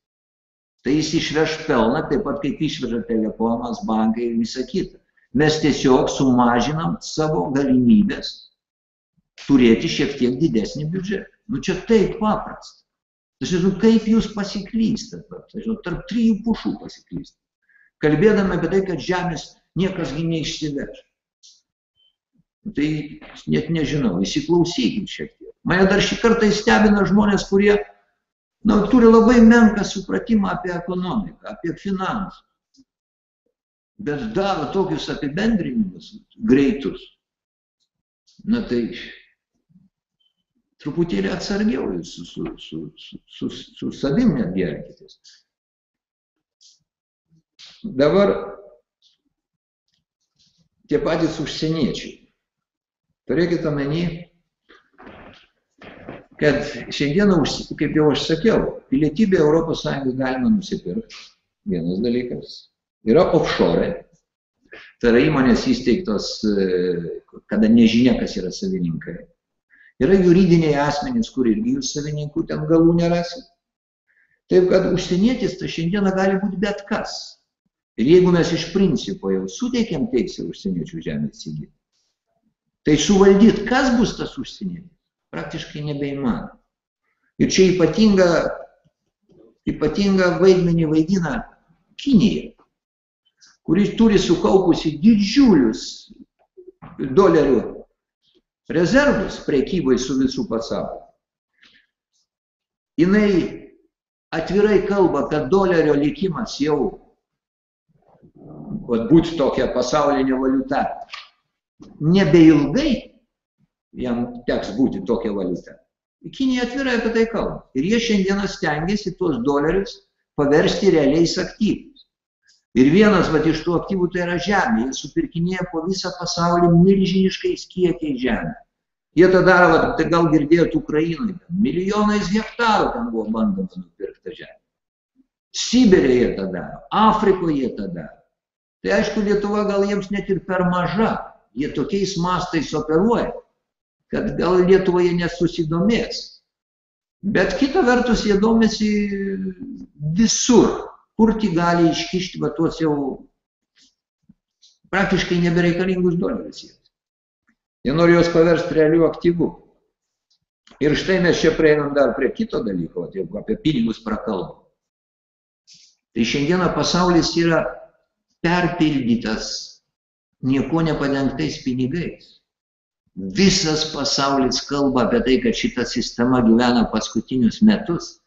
tai jis išveš pelną, taip pat kaip išveža telekomas, bankai ir visa kita mes tiesiog sumažinam savo galimybės turėti šiek tiek didesnį biudžetą. Nu čia taip paprasta. Aš žinau, kaip jūs pasiklystat, aš žinau, tarp trijų pušų pasiklystat. Kalbėdami apie tai, kad žemės niekasgi neišsiveš. Tai net nežinau, įsiklausykit šiek tiek. Mane dar šį kartą stebina žmonės, kurie na, turi labai menką supratimą apie ekonomiką, apie finansus bet daro tokius apibendrinimus greitus, na tai truputėlį atsargiau su, su, su, su, su, su savim netgi elgitės. Dabar tie patys užsieniečiai. Turėkite omeny, kad šiandieną, kaip jau aš sakiau, pilietybę ES galima nusipirkti. Vienas dalykas yra offshore. Tai yra įmonės įsteigtos, e, kada nežinia, kas yra savininkai. Yra juridiniai asmenys, kur irgi jūs savininkų ten galų nerasit. Taip kad užsienietis tai šiandieną gali būti bet kas. Ir jeigu mes iš principo jau suteikėm teisę užsieniečių žemę įsigyti, tai suvaldyti, kas bus tas užsienietis, praktiškai nebeįmanoma. Ir čia ypatinga, ypatinga vaidmenį vaidina Kinija kuris turi sukaupusi didžiulius dolerių rezervus prekybai su visų pasauliu. Jinai atvirai kalba, kad dolerio likimas jau būtų tokia pasaulinė valiuta. Nebeilgai jam teks būti tokia valiuta. Kinija atvirai apie tai kalba. Ir jie šiandieną stengiasi tuos dolerius paversti realiais aktyvais. Ir vienas vat, iš tų aktyvų tai yra žemė. Jie supirkinėja po visą pasaulį milžiniškais kiekiais žemę. Jie tą daro, vat, tai gal girdėjot Ukrainoje, milijonais hektarų ten buvo bandoma nupirkti žemę. Sibirė jie tą daro, Afrikoje jie tą daro. Tai aišku, Lietuva gal jiems net ir per maža. Jie tokiais mastais operuoja, kad gal Lietuvoje nesusidomės. Bet kita vertus jie domisi visur kur tik gali iškišti va tuos jau praktiškai nebereikalingus dolerius jiems. Jie nori juos paversti realių aktyvų. Ir štai mes čia prieinam dar prie kito dalyko, jeigu apie pinigus prakalbam. Tai šiandieną pasaulis yra perpildytas nieko nepadengtais pinigais. Visas pasaulis kalba apie tai, kad šita sistema gyvena paskutinius metus.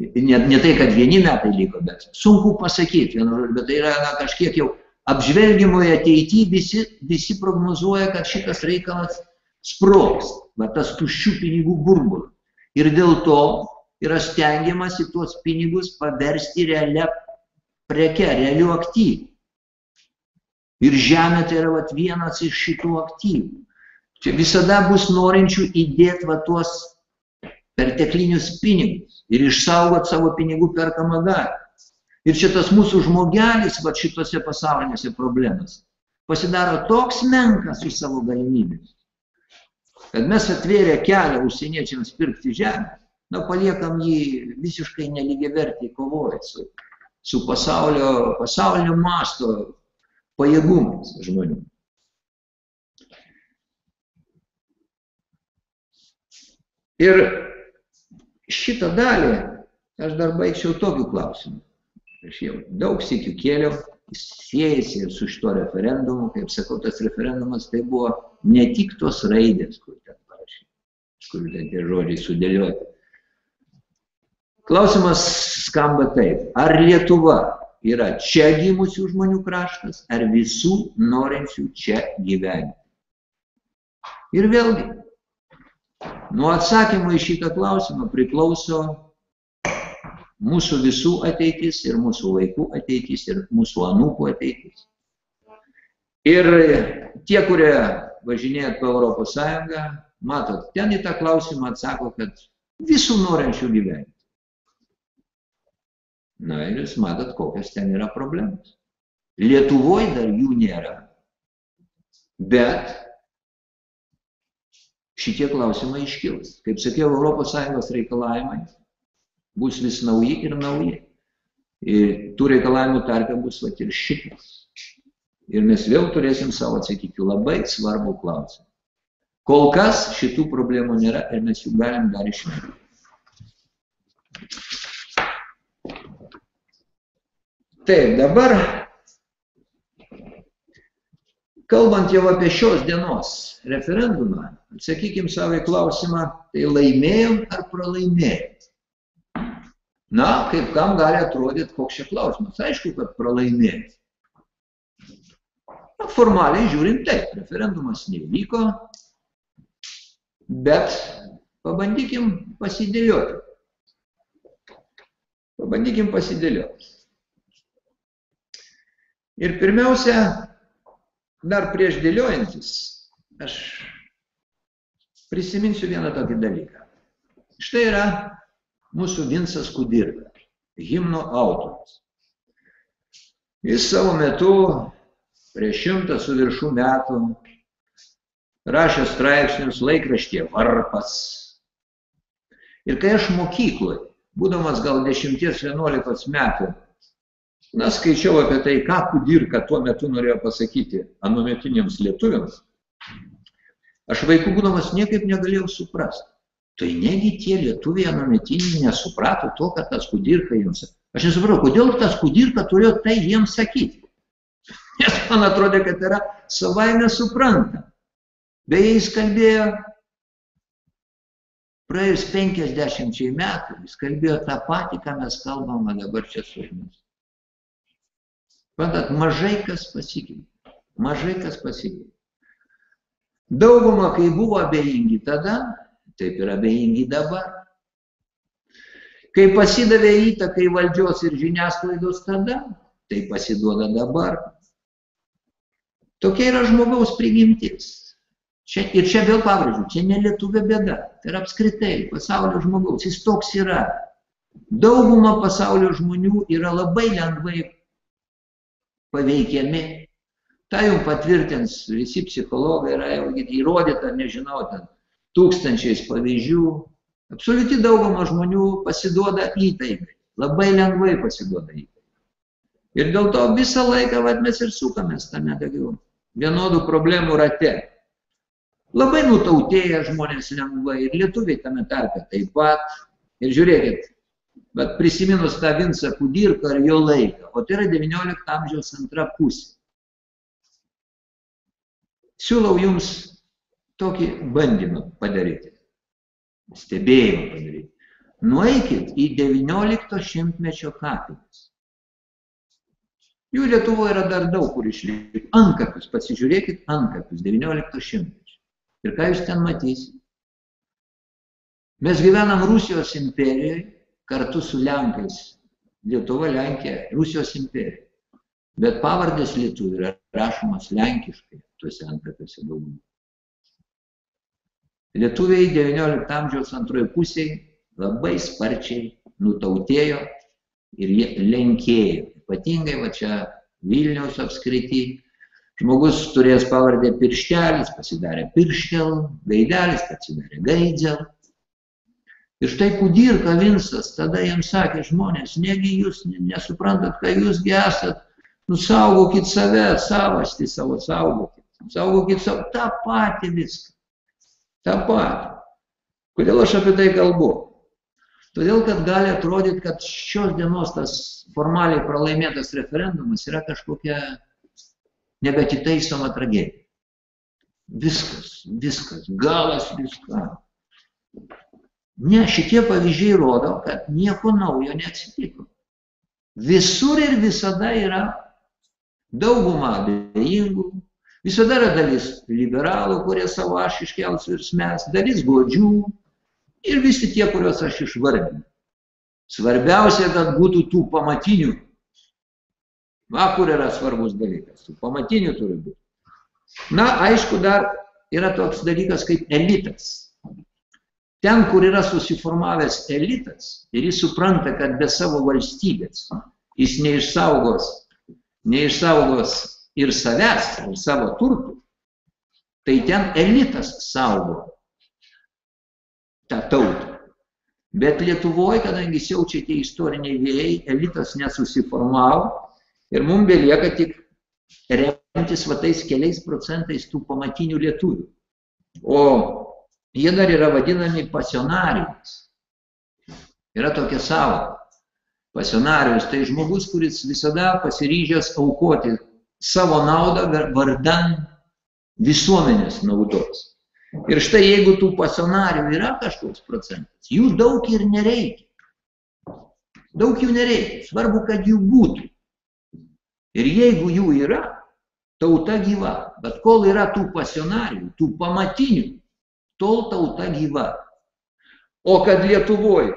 Ne, ne tai, kad vieni metai liko, bet sunku pasakyti, bet tai yra na, kažkiek jau apžvelgimoje ateityje visi, visi prognozuoja, kad šitas reikalas sprogs, va tas tuščių pinigų burbulas. Ir dėl to yra stengiamasi tuos pinigus paversti realią prekę, realių aktyvų. Ir žemė tai yra vat, vienas iš šitų aktyvų. Čia visada bus norinčių įdėti va tuos perteklinius pinigus ir išsaugoti savo pinigų perkamą galę. Ir šitas mūsų žmogelis va šitose pasaulinėse problemas pasidaro toks menkas su savo galimybėmis, kad mes atvėrę kelią užsieniečiams pirkti žemę, na, paliekam jį visiškai nelygiavertį kovojant su, su pasaulio, pasaulinio masto pajėgumas žmonių. Ir šitą dalį aš dar baigčiau tokiu klausimu. Aš jau daug sėkių kėliau, siejasi ir su šito referendumu, kaip sakau, tas referendumas tai buvo ne tik tos raidės, kur ten parašė, kur ten tie žodžiai sudėlioti. Klausimas skamba taip, ar Lietuva yra čia gimusių žmonių kraštas ar visų norinčių čia gyventi. Ir vėlgi, nuo atsakymo į šitą klausimą priklauso mūsų visų ateitis ir mūsų vaikų ateitis ir mūsų anūkų ateitis. Ir tie, kurie važinėja po Europos Sąjungą, matot, ten į tą klausimą atsako, kad visų norinčių gyventi. Na ir jūs matot, kokios ten yra problemos. Lietuvoje dar jų nėra. Bet šitie klausimai iškils. Kaip sakiau, ES reikalavimai bus vis nauji ir nauji. Ir tų reikalavimų tarpe bus vat ir šitas. Ir mes vėl turėsim savo atsakyti labai svarbų klausimą. Kol kas šitų problemų nėra ir mes jų galim dar išvengti. Taip, dabar, kalbant jau apie šios dienos referendumą, atsakykim savo į klausimą, tai laimėjom ar pralaimėjom? Na, kaip kam gali atrodyti, koks čia klausimas. Aišku, kad pralaimėjom. Na, formaliai žiūrint taip, referendumas nevyko, bet pabandykim pasidėlioti. Pabandykim pasidėlioti. Ir pirmiausia, dar prieš dėliojantis, aš prisiminsiu vieną tokį dalyką. Štai yra mūsų Vinsas Kudirka, himno autoras. Jis savo metu, prieš šimtą su viršų metų, rašė straipsnius laikraštie Varpas. Ir kai aš mokykloje, būdamas gal 10-11 metų, Na, skaičiau apie tai, ką Kudirka tuo metu norėjo pasakyti anuometiniams lietuviams. Aš vaikų būdamas niekaip negalėjau suprasti. Tai negi tie lietuviai anuometiniai nesuprato to, kad tas Kudirka jiems. Aš nesupratau, kodėl tas Kudirka turėjo tai jiems sakyti. Nes man atrodė, kad yra savai nesupranta. Beje, jis kalbėjo praėjus 50 metų, jis kalbėjo tą patį, ką mes kalbame dabar čia su jumis. Suprantat, mažai kas pasikeitė. Mažai kas pasikeitė. Dauguma, kai buvo abejingi tada, taip ir abejingi dabar. Kai pasidavė įtakai valdžios ir žiniasklaidos tada, tai pasiduoda dabar. Tokia yra žmogaus prigimtis. Čia, ir čia vėl pabrėžiu, čia ne lietuvė bėda, tai yra apskritai pasaulio žmogaus, jis toks yra. Dauguma pasaulio žmonių yra labai lengvai paveikiami. Ta jums patvirtins visi psichologai, yra jau įrodyta, nežinau, ten tūkstančiais pavyzdžių. Absoliuti dauguma žmonių pasiduoda įtaigai, labai lengvai pasiduoda įtaigai. Ir dėl to visą laiką vat, mes ir sukamės tame tokių vienodų problemų rate. Labai nutautėję žmonės lengvai ir lietuviai tame tarpe taip pat. Ir žiūrėkit, bet prisiminus tą Vinsą Kudirką ar jo laiką, o tai yra XIX amžiaus antra pusė. siūlau jums tokį bandymą padaryti, stebėjimą padaryti. Nueikit į 19 šimtmečio kapines. Jų Lietuvoje yra dar daug kur išlikti. Ankapius, pasižiūrėkit Ankapius, 19 šimtmečio. Ir ką jūs ten matysite? Mes gyvenam Rusijos imperijoje kartu su Lenkais. Lietuva, Lenkija, Rusijos imperija. Bet pavardės lietuvių yra rašomas lenkiškai tuose antrapiuose daugumą. Lietuviai XIX amžiaus antroje pusėje labai sparčiai nutautėjo ir lenkėjo. Ypatingai va čia Vilniaus apskrity. Žmogus turės pavardę pirštelis, pasidarė pirštel, gaidelis pasidarė gaidzel. Ir štai Kudirka Vinsas tada jam sakė žmonės, negi jūs nesuprantat, ką jūsgi esat, nusaugokit save, savastį savo saugokit, saugokit savo, tą patį viską, tą patį. Kodėl aš apie tai kalbu? Todėl, kad gali atrodyti, kad šios dienos tas formaliai pralaimėtas referendumas yra kažkokia nebetitaisoma tragedija. Viskas, viskas, galas viskam. Ne, šitie pavyzdžiai rodo, kad nieko naujo neatsitiko. Visur ir visada yra dauguma abejingų, visada yra dalis liberalų, kurie savo aš iškels ir mes, dalis godžių ir visi tie, kuriuos aš išvardinu. Svarbiausia, kad būtų tų pamatinių. Va, kur yra svarbus dalykas. Tų pamatinių turi būti. Na, aišku, dar yra toks dalykas kaip elitas. Ten, kur yra susiformavęs elitas ir jis supranta, kad be savo valstybės jis neišsaugos, neišsaugos ir savęs, ir savo turtų, tai ten elitas saugo tą tautą. Bet Lietuvoje, kadangi siaučia tie istoriniai vėjai, elitas nesusiformavo ir mums belieka tik remtis va tais keliais procentais tų pamatinių lietuvių. O Jie dar yra vadinami pasionarijais. Yra tokia savo. Pasionarijus tai žmogus, kuris visada pasiryžęs aukoti savo naudą vardan visuomenės naudos. Ir štai jeigu tų pasionarijų yra kažkoks procentas, jų daug ir nereikia. Daug jų nereikia, svarbu, kad jų būtų. Ir jeigu jų yra, tauta gyva. Bet kol yra tų pasionarijų, tų pamatinių, tol tauta gyva. O kad Lietuvoje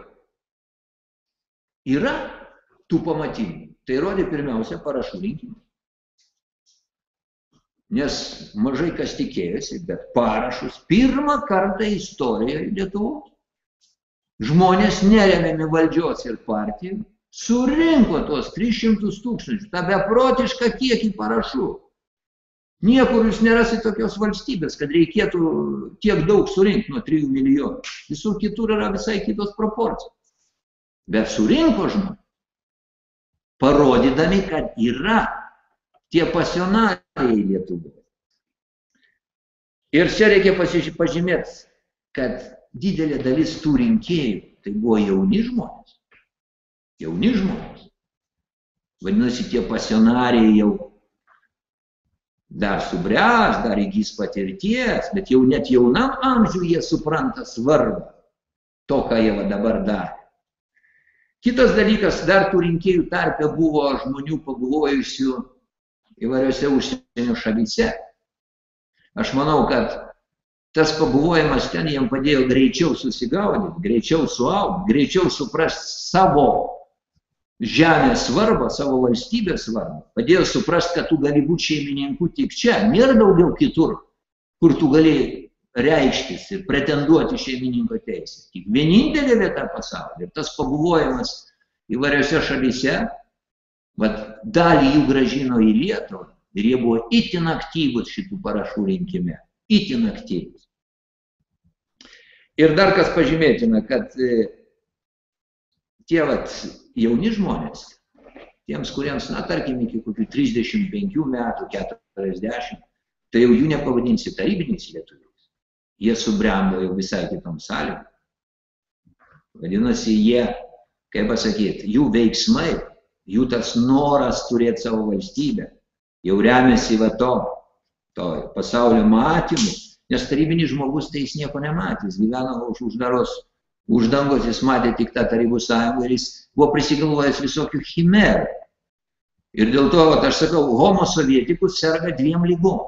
yra tų pamatinių, tai rodė pirmiausia parašų rinkimai. Nes mažai kas tikėjosi, bet parašus pirmą kartą istorijoje Lietuvos žmonės neremiami valdžios ir partijų surinko tuos 300 tūkstančių, tą beprotišką kiekį parašų. Niekur jūs nerasite tokios valstybės, kad reikėtų tiek daug surinkti nuo 3 milijonų. Visur kitur yra visai kitos proporcijos. Bet surinko žmonės, parodydami, kad yra tie pasionariai Lietuvoje. Ir čia reikia pažymėti, kad didelė dalis tų rinkėjų tai buvo jauni žmonės. Jauni žmonės. Vadinasi, tie pasionariai jau dar subręs, dar įgys patirties, bet jau net jaunam amžiui jie supranta svarbą to, ką jie dabar darė. Kitas dalykas, dar tų rinkėjų tarpe buvo žmonių pabuvojusių įvairiose užsienio šalyse. Aš manau, kad tas pabuvojimas ten jiems padėjo greičiau susigaudyti, greičiau suaugti, greičiau suprasti savo žemės svarbą, savo valstybės svarbą, padėjo suprasti, kad tu gali būti šeimininku tik čia, nėra daugiau kitur, kur tu gali reikštis ir pretenduoti šeimininko teisę. Tik vienintelė vieta pasaulyje. Ir tas pabuvojimas įvairiose šalyse, vat, dalį jų gražino į Lietuvą ir jie buvo itin aktyvus šitų parašų rinkime. Itin aktyvus. Ir dar kas pažymėtina, kad e, tie vat, jauni žmonės, tiems, kuriems, na, tarkim, iki kokių 35 metų, 40, tai jau jų nepavadinsi tarybiniais lietuviais. Jie subrendo jau visai kitom sąlygom. Vadinasi, jie, kaip pasakyti, jų veiksmai, jų tas noras turėti savo valstybę, jau remiasi va to to pasaulio matymu, nes tarybinis žmogus tai jis nieko nematė, jis gyveno už uždaros uždangos, jis matė tik tą tarybų sąjungą ir jis buvo prisigalvojęs visokių chimerų. Ir dėl to, vat, aš sakau, homo sovietikus serga dviem lygom.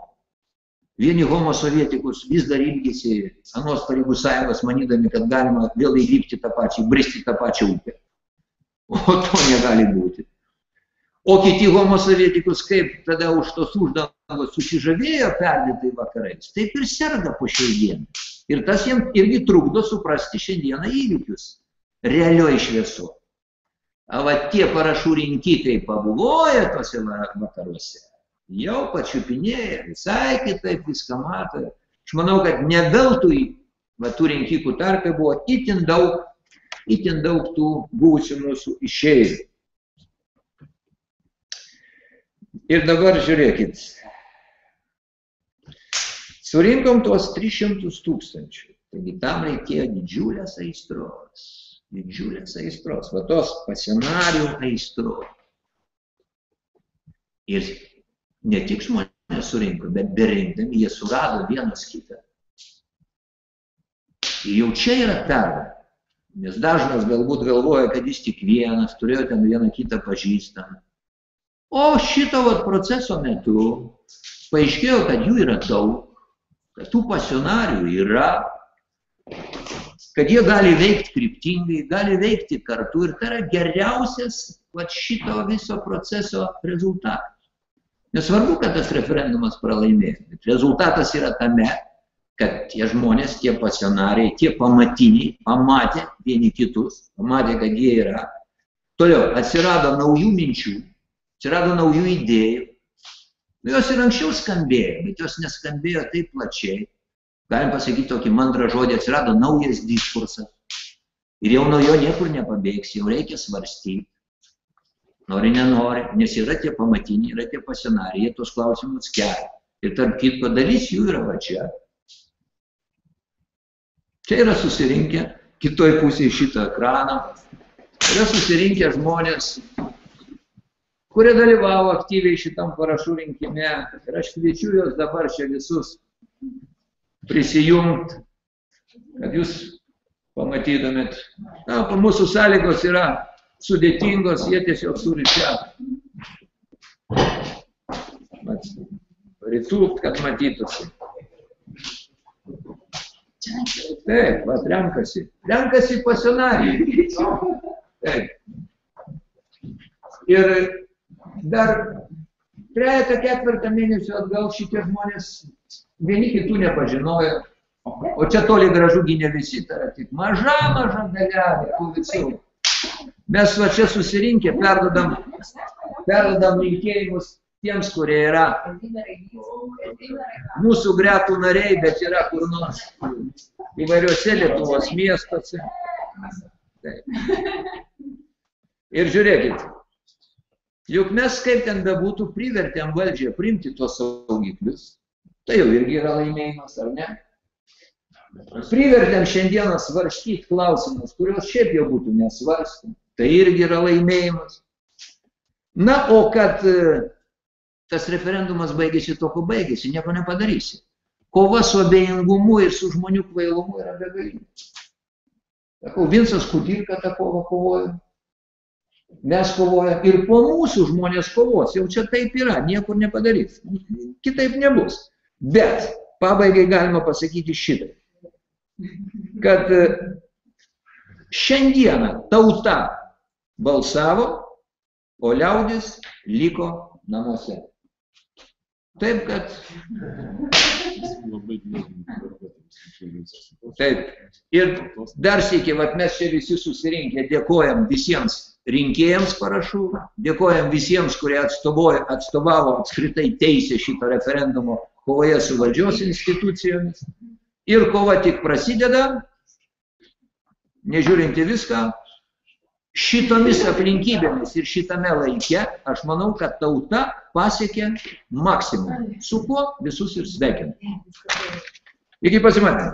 Vieni homo sovietikus vis dar ilgisi anos tarybų sąjungos, manydami, kad galima vėl įlipti tą pačią, bristi tą pačią upę. O to negali būti. O kiti homo sovietikus kaip tada už tos uždangos susižavėjo perdėtai vakarais, taip ir serga po šiai dienai. Ir tas jiems irgi trukdo suprasti šiandieną įvykius realioj šviesu. Va tie parašų rinkikai pabuvoja tose vakaruose, jau pačiupinėja, visai kitaip viską mato. Aš manau, kad ne veltui va, tų rinkikų tarpe buvo itin daug, itin daug tų buvusių mūsų išėjų. Ir dabar žiūrėkit. Surinkom tuos 300 tūkstančių. Taigi tam reikėjo didžiulės aistros. Didžiulės aistros. Va tos pasionarių aistros. Ir ne tik žmonės surinko, bet berinkdami jie surado vienas kitą. Ir jau čia yra perda. Nes dažnas galbūt galvoja, kad jis tik vienas, turėjo ten vieną kitą pažįstamą. O šito vat, proceso metu paaiškėjo, kad jų yra daug, kad tų pasionarių yra, kad jie gali veikti kryptingai, gali veikti kartu ir tai yra geriausias vat, šito viso proceso rezultatas. Nesvarbu, kad tas referendumas pralaimės, bet rezultatas yra tame, kad tie žmonės, tie pasionariai, tie pamatiniai pamatė vieni kitus, pamatė, kad jie yra. Toliau atsirado naujų minčių, atsirado naujų idėjų. Nu, jos ir anksčiau skambėjo, bet jos neskambėjo taip plačiai. Galim pasakyti tokį mandrą žodį, atsirado naujas diskursas. Ir jau nuo jo niekur nepabėgs, jau reikia svarstyti. Nori, nenori, nes yra tie pamatiniai, yra tie pasinariai, jie tos klausimus kelia. Ir tarp kitko dalis jų yra va čia. Čia yra susirinkę, kitoj pusėje šito ekrano, yra susirinkę žmonės kurie dalyvavo aktyviai šitam parašų rinkime. Ir aš kviečiu juos dabar čia visus prisijungti, kad jūs pamatytumėt. Na, mūsų sąlygos yra sudėtingos, jie tiesiog turi čia. Pritūpt, kad matytųsi. Taip, va, renkasi. Renkasi pasionariai. Taip. Ir dar trejata ketvirtą mėnesių atgal šitie žmonės vieni kitų nepažinojo. O čia toli gražugi ne visi, tai yra tik maža, maža dalelė tų visų. Mes va čia susirinkę perdodam, perdodam linkėjimus tiems, kurie yra mūsų gretų nariai, bet yra kur nors įvairiuose Lietuvos miestuose. Taip. Ir žiūrėkit, Juk mes, kaip ten bebūtų, privertėm valdžią priimti tos saugiklius. Tai jau irgi yra laimėjimas, ar ne? Privertėm šiandieną svarstyti klausimus, kuriuos šiaip jau būtų nesvarstyti. Tai irgi yra laimėjimas. Na, o kad e, tas referendumas baigėsi to, ko baigėsi, nieko nepadarysi. Kova su abejingumu ir su žmonių kvailumu yra begalinė. Vinsas Kudirka tą kovą kovojo, mes kovojam ir po mūsų žmonės kovos. Jau čia taip yra, niekur nepadarys. Kitaip nebus. Bet pabaigai galima pasakyti šitai, kad e, šiandieną tauta balsavo, o liaudis liko namuose. Taip, kad. Taip. Ir dar sėkiai, mes čia visi susirinkę, dėkojam visiems rinkėjams parašų, dėkojam visiems, kurie atstovavo apskritai teisę šito referendumo kovoje su valdžios institucijomis. Ir kova tik prasideda, nežiūrinti viską, šitomis aplinkybėmis ir šitame laike, aš manau, kad tauta pasiekė maksimumą. Su kuo visus ir sveikinu. Iki pasimatymų.